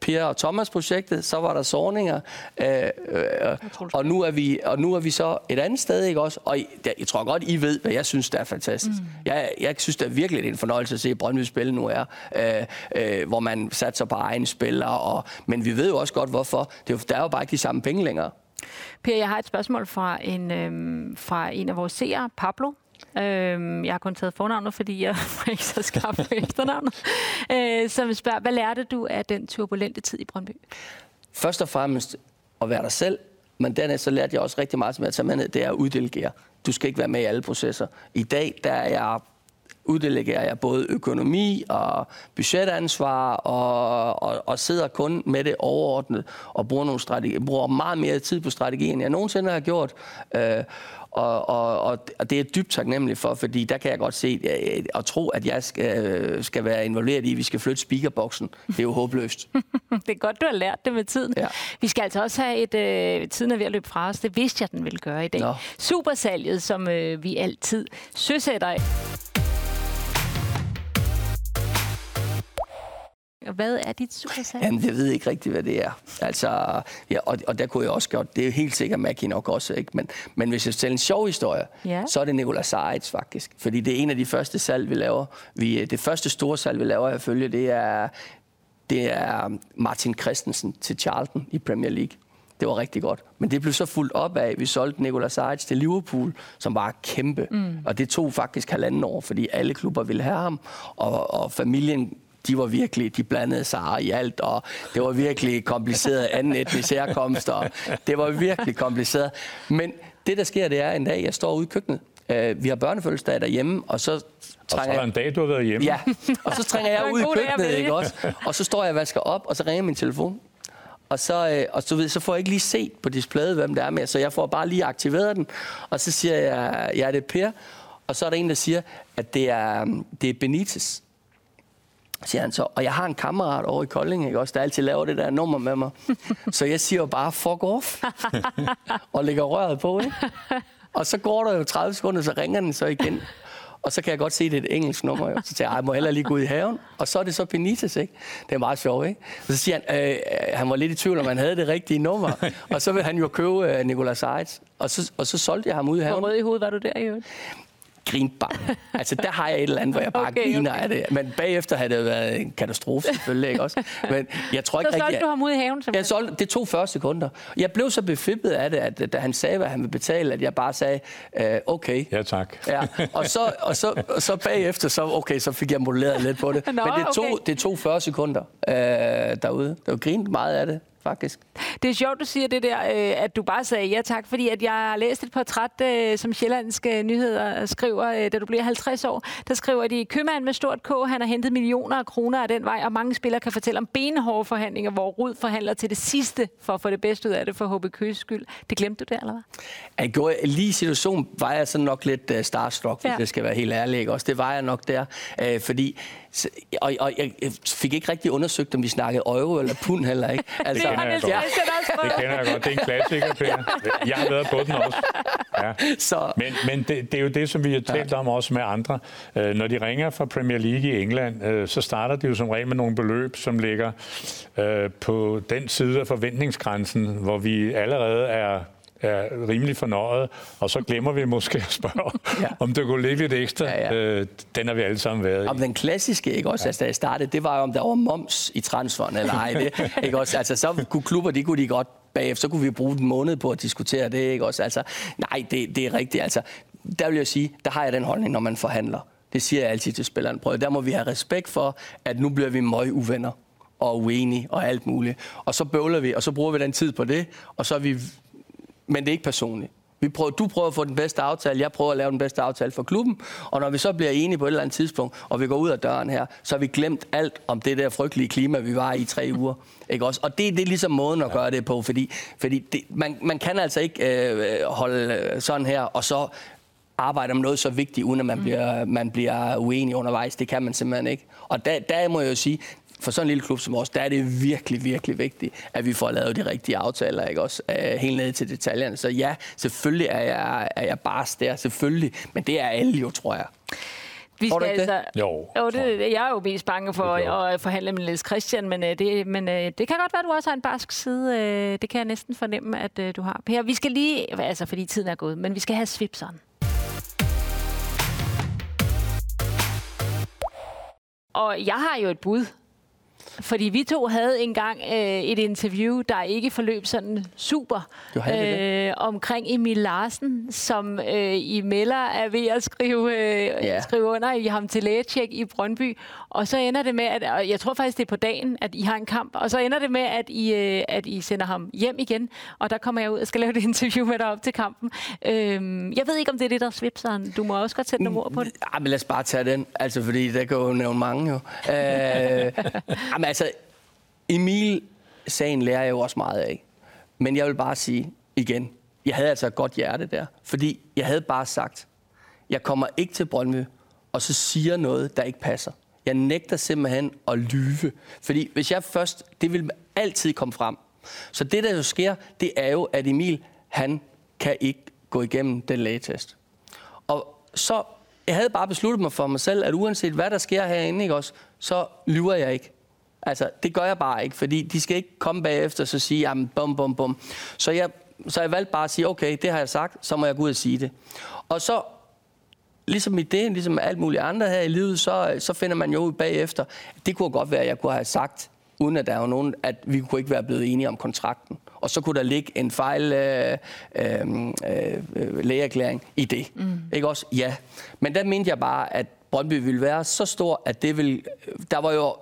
Per og Thomas projektet, så var der Sorninger, øh, øh, og, nu er vi, og nu er vi så et andet sted, ikke også? Og jeg, jeg tror godt, I ved, hvad jeg synes, der er fantastisk. Mm. Jeg, jeg synes, det er virkelig en fornøjelse at se Brøndby spille nu er, øh, øh, hvor man satser på egen spillere, og, men vi ved jo også godt, hvorfor. Det er, der er jo bare ikke de samme penge længere. Per, jeg har et spørgsmål fra en, øhm, fra en af vores seere, Pablo. Øhm, jeg har kun taget fornavnet, fordi jeg var ikke så skarp på efternavnet. Øh, som spørger, hvad lærte du af den turbulente tid i Brøndby? Først og fremmest at være dig selv, men dernæst så lærte jeg også rigtig meget, som jeg tager med ned, det er at uddelegere. Du skal ikke være med i alle processer. I dag, der er jeg uddelegerer jeg både økonomi og budgetansvar og, og, og sidder kun med det overordnet og bruger, nogle strategi, bruger meget mere tid på strategi, end jeg nogensinde har gjort. Øh, Og, og, og det er dybt taknemmelig for, fordi der kan jeg godt se, at tro, at jeg skal, skal være involveret i, at vi skal flytte speakerboksen, det er jo håbløst. det er godt, du har lært det med tiden. Ja. Vi skal altså også have et... Øh, tiden er ved at løbe fra os. Det vidste jeg, den ville gøre i dag. Nå. Supersalget, som øh, vi altid søsætter Hvad er dit supersalg? Jamen, jeg ved ikke rigtigt, hvad det er. Altså, ja, og, og der kunne jeg også godt, det er helt sikkert Mackie nok også, ikke? Men, men hvis jeg fortæller en sjov historie, ja. så er det Nicolas Seitz faktisk. Fordi det er en af de første salg, vi laver. Vi, det første store salg, vi laver, jeg følger, det er, det er Martin Christensen til Charlton i Premier League. Det var rigtig godt. Men det blev så fuldt op af, at vi solgte Nicolas Seitz til Liverpool, som var kæmpe. Mm. Og det tog faktisk halvanden år, fordi alle klubber ville have ham, og, og familien de var virkelig, de blandede sig i alt, og det var virkelig kompliceret anden etnisk herkomst, og det var virkelig kompliceret. Men det, der sker, det er en dag, jeg står ude i køkkenet. Uh, vi har børnefødselsdag derhjemme, og så trænger og så en dag, du har været hjemme. Ja, og så trænger jeg ud i køkkenet, ikke også? Og så står jeg og vasker op, og så ringer min telefon. Og så, øh, og så, ved, så får jeg ikke lige set på displayet, hvem det er med, så jeg får bare lige aktiveret den. Og så siger jeg, ja, det er Per. Og så er der en, der siger, at det er, det er Benitez siger han så. Og jeg har en kammerat over i Kolding, ikke også, der altid laver det der nummer med mig. Så jeg siger jo bare, fuck off. og lægger røret på, ikke? Og så går der jo 30 sekunder, så ringer den så igen. Og så kan jeg godt se, at det er et engelsk nummer. Jo. Så siger jeg, jeg må hellere lige gå ud i haven. Og så er det så Benitez, ikke? Det er meget sjovt, ikke? Og så siger han, øh, øh han var lidt i tvivl, om han havde det rigtige nummer. Og så vil han jo købe øh, Nicolas Seitz. Og så, og så solgte jeg ham ud i haven. Hvor rød i hovedet var du der, jo? Grint bare. Altså, der har jeg et eller andet, hvor jeg bare okay, griner okay. af det. Men bagefter har det været en katastrofe, selvfølgelig. Ikke også? Men jeg tror ikke så solgte du ham ud i haven? Jeg solgte, det tog 40 sekunder. Jeg blev så befippet af det, at da han sagde, hvad han ville betale, at jeg bare sagde, øh, okay. Ja, tak. Ja, og, så, og, så, og så bagefter, så, okay, så fik jeg modelleret lidt på det. Nå, Men det tog, okay. det tog 40 sekunder øh, derude. Det var grint meget af det faktisk. Det er sjovt, du siger det der, øh, at du bare sagde ja tak, fordi at jeg har læst et portræt, øh, som Sjællandske Nyheder skriver, øh, da du bliver 50 år. Der skriver de, købmand med stort K, han har hentet millioner af kroner af den vej, og mange spillere kan fortælle om benhårde forhandlinger, hvor Rud forhandler til det sidste for at få det bedste ud af det for HB Køs skyld. Det glemte du der, eller hvad? Jeg gjorde, lige i situationen var jeg så nok lidt starstruck, hvis ja. det skal være helt ærlig. Også det var jeg nok der, fordi og, og jeg fik ikke rigtig undersøgt, om vi snakkede euro eller pund heller, ikke? Altså, det, kender jeg ja. det kender jeg godt. Det er en klassiker, Per. Jeg har været på den også. Ja. Så. Men, men det, det er jo det, som vi har talt om også med andre. Øh, når de ringer fra Premier League i England, øh, så starter de jo som regel med nogle beløb, som ligger øh, på den side af forventningsgrænsen, hvor vi allerede er er rimelig fornøjet, og så glemmer vi måske at spørge, ja. om det kunne ligge lidt ekstra. Ja, ja. Øh, den har vi alle sammen været i. Om den klassiske, ikke også, ja. altså, da jeg startede, det var jo, om der var moms i transferen, eller ej. Det, ikke også? Altså, så kunne klubber, de kunne de godt bagefter, så kunne vi bruge en måned på at diskutere det, ikke også? Altså, nej, det, det er rigtigt. Altså, der vil jeg sige, der har jeg den holdning, når man forhandler. Det siger jeg altid til spilleren. Prøv, der må vi have respekt for, at nu bliver vi møg uvenner og uenige og alt muligt. Og så bøvler vi, og så bruger vi den tid på det, og så er vi men det er ikke personligt. Vi prøver, du prøver at få den bedste aftale, jeg prøver at lave den bedste aftale for klubben, og når vi så bliver enige på et eller andet tidspunkt, og vi går ud af døren her, så har vi glemt alt om det der frygtelige klima, vi var i tre uger. Ikke også? Og det, det er ligesom måden at gøre det på, fordi, fordi det, man, man kan altså ikke øh, holde sådan her, og så arbejde om noget så vigtigt, uden at man, mm. bliver, man bliver uenig undervejs. Det kan man simpelthen ikke. Og der, der må jeg jo sige, for sådan en lille klub som os, der er det virkelig, virkelig vigtigt, at vi får lavet de rigtige aftaler, ikke også? Uh, helt ned til detaljerne. Så ja, selvfølgelig er jeg, er jeg bare der, selvfølgelig. Men det er alle jo, tror jeg. Vi skal altså, det? Jo. jo det, jeg er jo mest bange for at forhandle med Niels Christian, men, øh, det, men øh, det kan godt være, at du også har en barsk side. Øh, det kan jeg næsten fornemme, at du har. Per, vi skal lige, altså fordi tiden er gået, men vi skal have svipseren. Og jeg har jo et bud fordi vi to havde engang øh, et interview, der ikke forløb sådan super, øh, omkring Emil Larsen, som øh, I melder er ved at skrive, øh, yeah. skrive under i ham til lægetjek i Brøndby. Og så ender det med, at og jeg tror faktisk, det er på dagen, at I har en kamp. Og så ender det med, at I, øh, at I sender ham hjem igen. Og der kommer jeg ud og skal lave et interview med dig op til kampen. Øh, jeg ved ikke, om det er det, der er svipseren. Du må også godt sætte nogle ord på det. Ja, men lad os bare tage den. Altså, fordi der kan jo nævne mange jo. Øh, jamen, altså, Emil-sagen lærer jeg jo også meget af. Men jeg vil bare sige igen, jeg havde altså et godt hjerte der. Fordi jeg havde bare sagt, jeg kommer ikke til Brøndby, og så siger noget, der ikke passer. Jeg nægter simpelthen at lyve. Fordi hvis jeg først, det vil altid komme frem. Så det, der jo sker, det er jo, at Emil, han kan ikke gå igennem den lægetest. Og så, jeg havde bare besluttet mig for mig selv, at uanset hvad der sker herinde, ikke også, så lyver jeg ikke. Altså, det gør jeg bare ikke, fordi de skal ikke komme bagefter og så sige, jamen, bum, bum, bum. Så jeg, så jeg valgte bare at sige, okay, det har jeg sagt, så må jeg gå ud og sige det. Og så, ligesom i det, ligesom alt muligt andet her i livet, så, så finder man jo ud bagefter, det kunne godt være, at jeg kunne have sagt, uden at der var nogen, at vi kunne ikke være blevet enige om kontrakten. Og så kunne der ligge en fejl øh, øh, øh, lægeerklæring i det. Mm. Ikke også? Ja. Men der mente jeg bare, at Brøndby ville være så stor, at det ville... Der var jo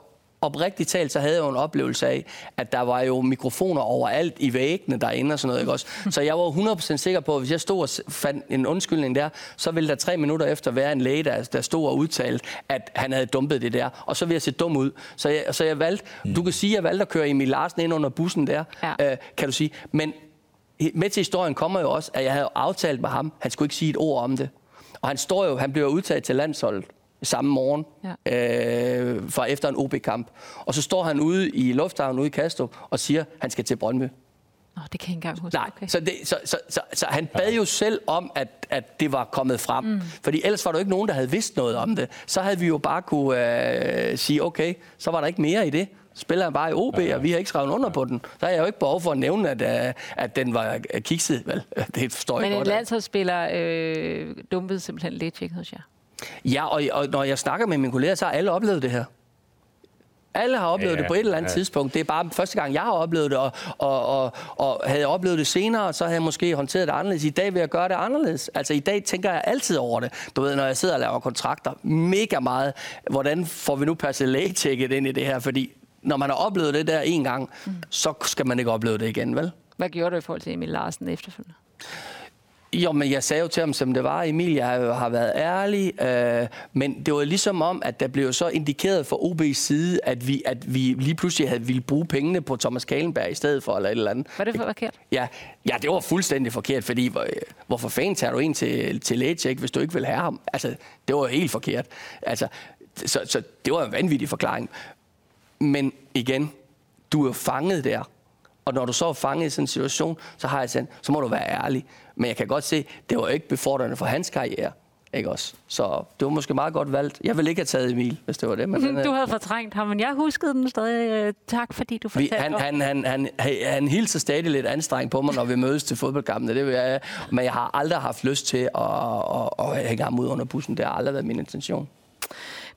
oprigtigt talt, så havde jeg jo en oplevelse af, at der var jo mikrofoner overalt i væggene derinde og sådan noget. Ikke også? Så jeg var 100% sikker på, at hvis jeg stod og fandt en undskyldning der, så ville der tre minutter efter være en læge, der, der stod og udtalte, at han havde dumpet det der. Og så ville jeg se dum ud. Så jeg, så jeg valgte, du kan sige, at jeg valgte at køre Emil Larsen ind under bussen der, ja. øh, kan du sige. Men med til historien kommer jo også, at jeg havde aftalt med ham, han skulle ikke sige et ord om det. Og han står jo, han bliver udtaget til landsholdet samme morgen ja. øh, fra efter en OB-kamp. Og så står han ude i lufthavnen ude i Kastrup og siger, at han skal til Brøndby. Nå, det kan jeg ikke engang huske. Nej, okay. så, det, så, så, så, så han bad jo selv om, at, at det var kommet frem. Mm. Fordi ellers var der jo ikke nogen, der havde vidst noget om det. Så havde vi jo bare kunne øh, sige, okay, så var der ikke mere i det spiller han bare i OB, ja, ja. og vi har ikke skrevet under på den. Så har jeg jo ikke behov for at nævne, at, øh, at den var kikset. Vel, det forstår Men jeg godt. Men en landsholdsspiller øh, dumpede simpelthen lidt, ikke hos jer? Ja, og, og når jeg snakker med mine kolleger, så har alle oplevet det her. Alle har oplevet ja, det på et eller andet ja. tidspunkt. Det er bare første gang, jeg har oplevet det, og, og, og, og havde jeg oplevet det senere, så havde jeg måske håndteret det anderledes. I dag vil jeg gøre det anderledes. Altså i dag tænker jeg altid over det. Du ved, når jeg sidder og laver kontrakter, mega meget. Hvordan får vi nu personalægetjekket ind i det her? Fordi når man har oplevet det der en gang, mm. så skal man ikke opleve det igen, vel? Hvad gjorde du i forhold til Emil Larsen efterfølgende? Jo, men jeg sagde jo til ham, som det var, Emil, jeg har været ærlig, øh, men det var ligesom om, at der blev så indikeret fra OB's side, at vi, at vi lige pludselig havde ville bruge pengene på Thomas Kalenberg i stedet for, eller et eller andet. Var det for forkert? Ja, ja, det var fuldstændig forkert, fordi hvor, hvorfor fanden tager du en til, til lægecheck, hvis du ikke vil have ham? Altså, det var helt forkert. Altså, så, så det var en vanvittig forklaring. Men igen, du er fanget der. Og når du så er fanget i sådan en situation, så har jeg sendt, så må du være ærlig. Men jeg kan godt se, det var ikke befordrende for hans karriere. Ikke også? Så det var måske meget godt valgt. Jeg ville ikke have taget Emil, hvis det var det. Men den, du havde fortrængt ham, men jeg huskede den stadig. Øh, tak, fordi du fortalte vi, han, han, han, han, han, han hilser stadig lidt anstrengt på mig, når vi mødes til fodboldkampene. Det vil jeg, men jeg har aldrig haft lyst til at, at, at, at hænge ham ud under bussen. Det har aldrig været min intention.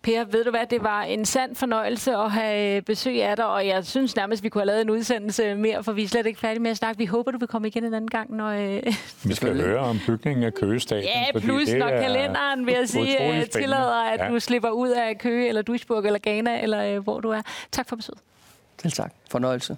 Per, ved du hvad, det var en sand fornøjelse at have besøg af dig, og jeg synes nærmest, vi kunne have lavet en udsendelse mere, for vi er slet ikke færdige med at snakke. Vi håber, du vil komme igen en anden gang, når... Øh, vi skal høre om bygningen af Køge Stadion. Ja, plus når kalenderen, vil jeg sige, øh, tillader, at ja. du slipper ud af Køge, eller Duisburg, eller Ghana, eller øh, hvor du er. Tak for besøget. Til tak. Fornøjelse.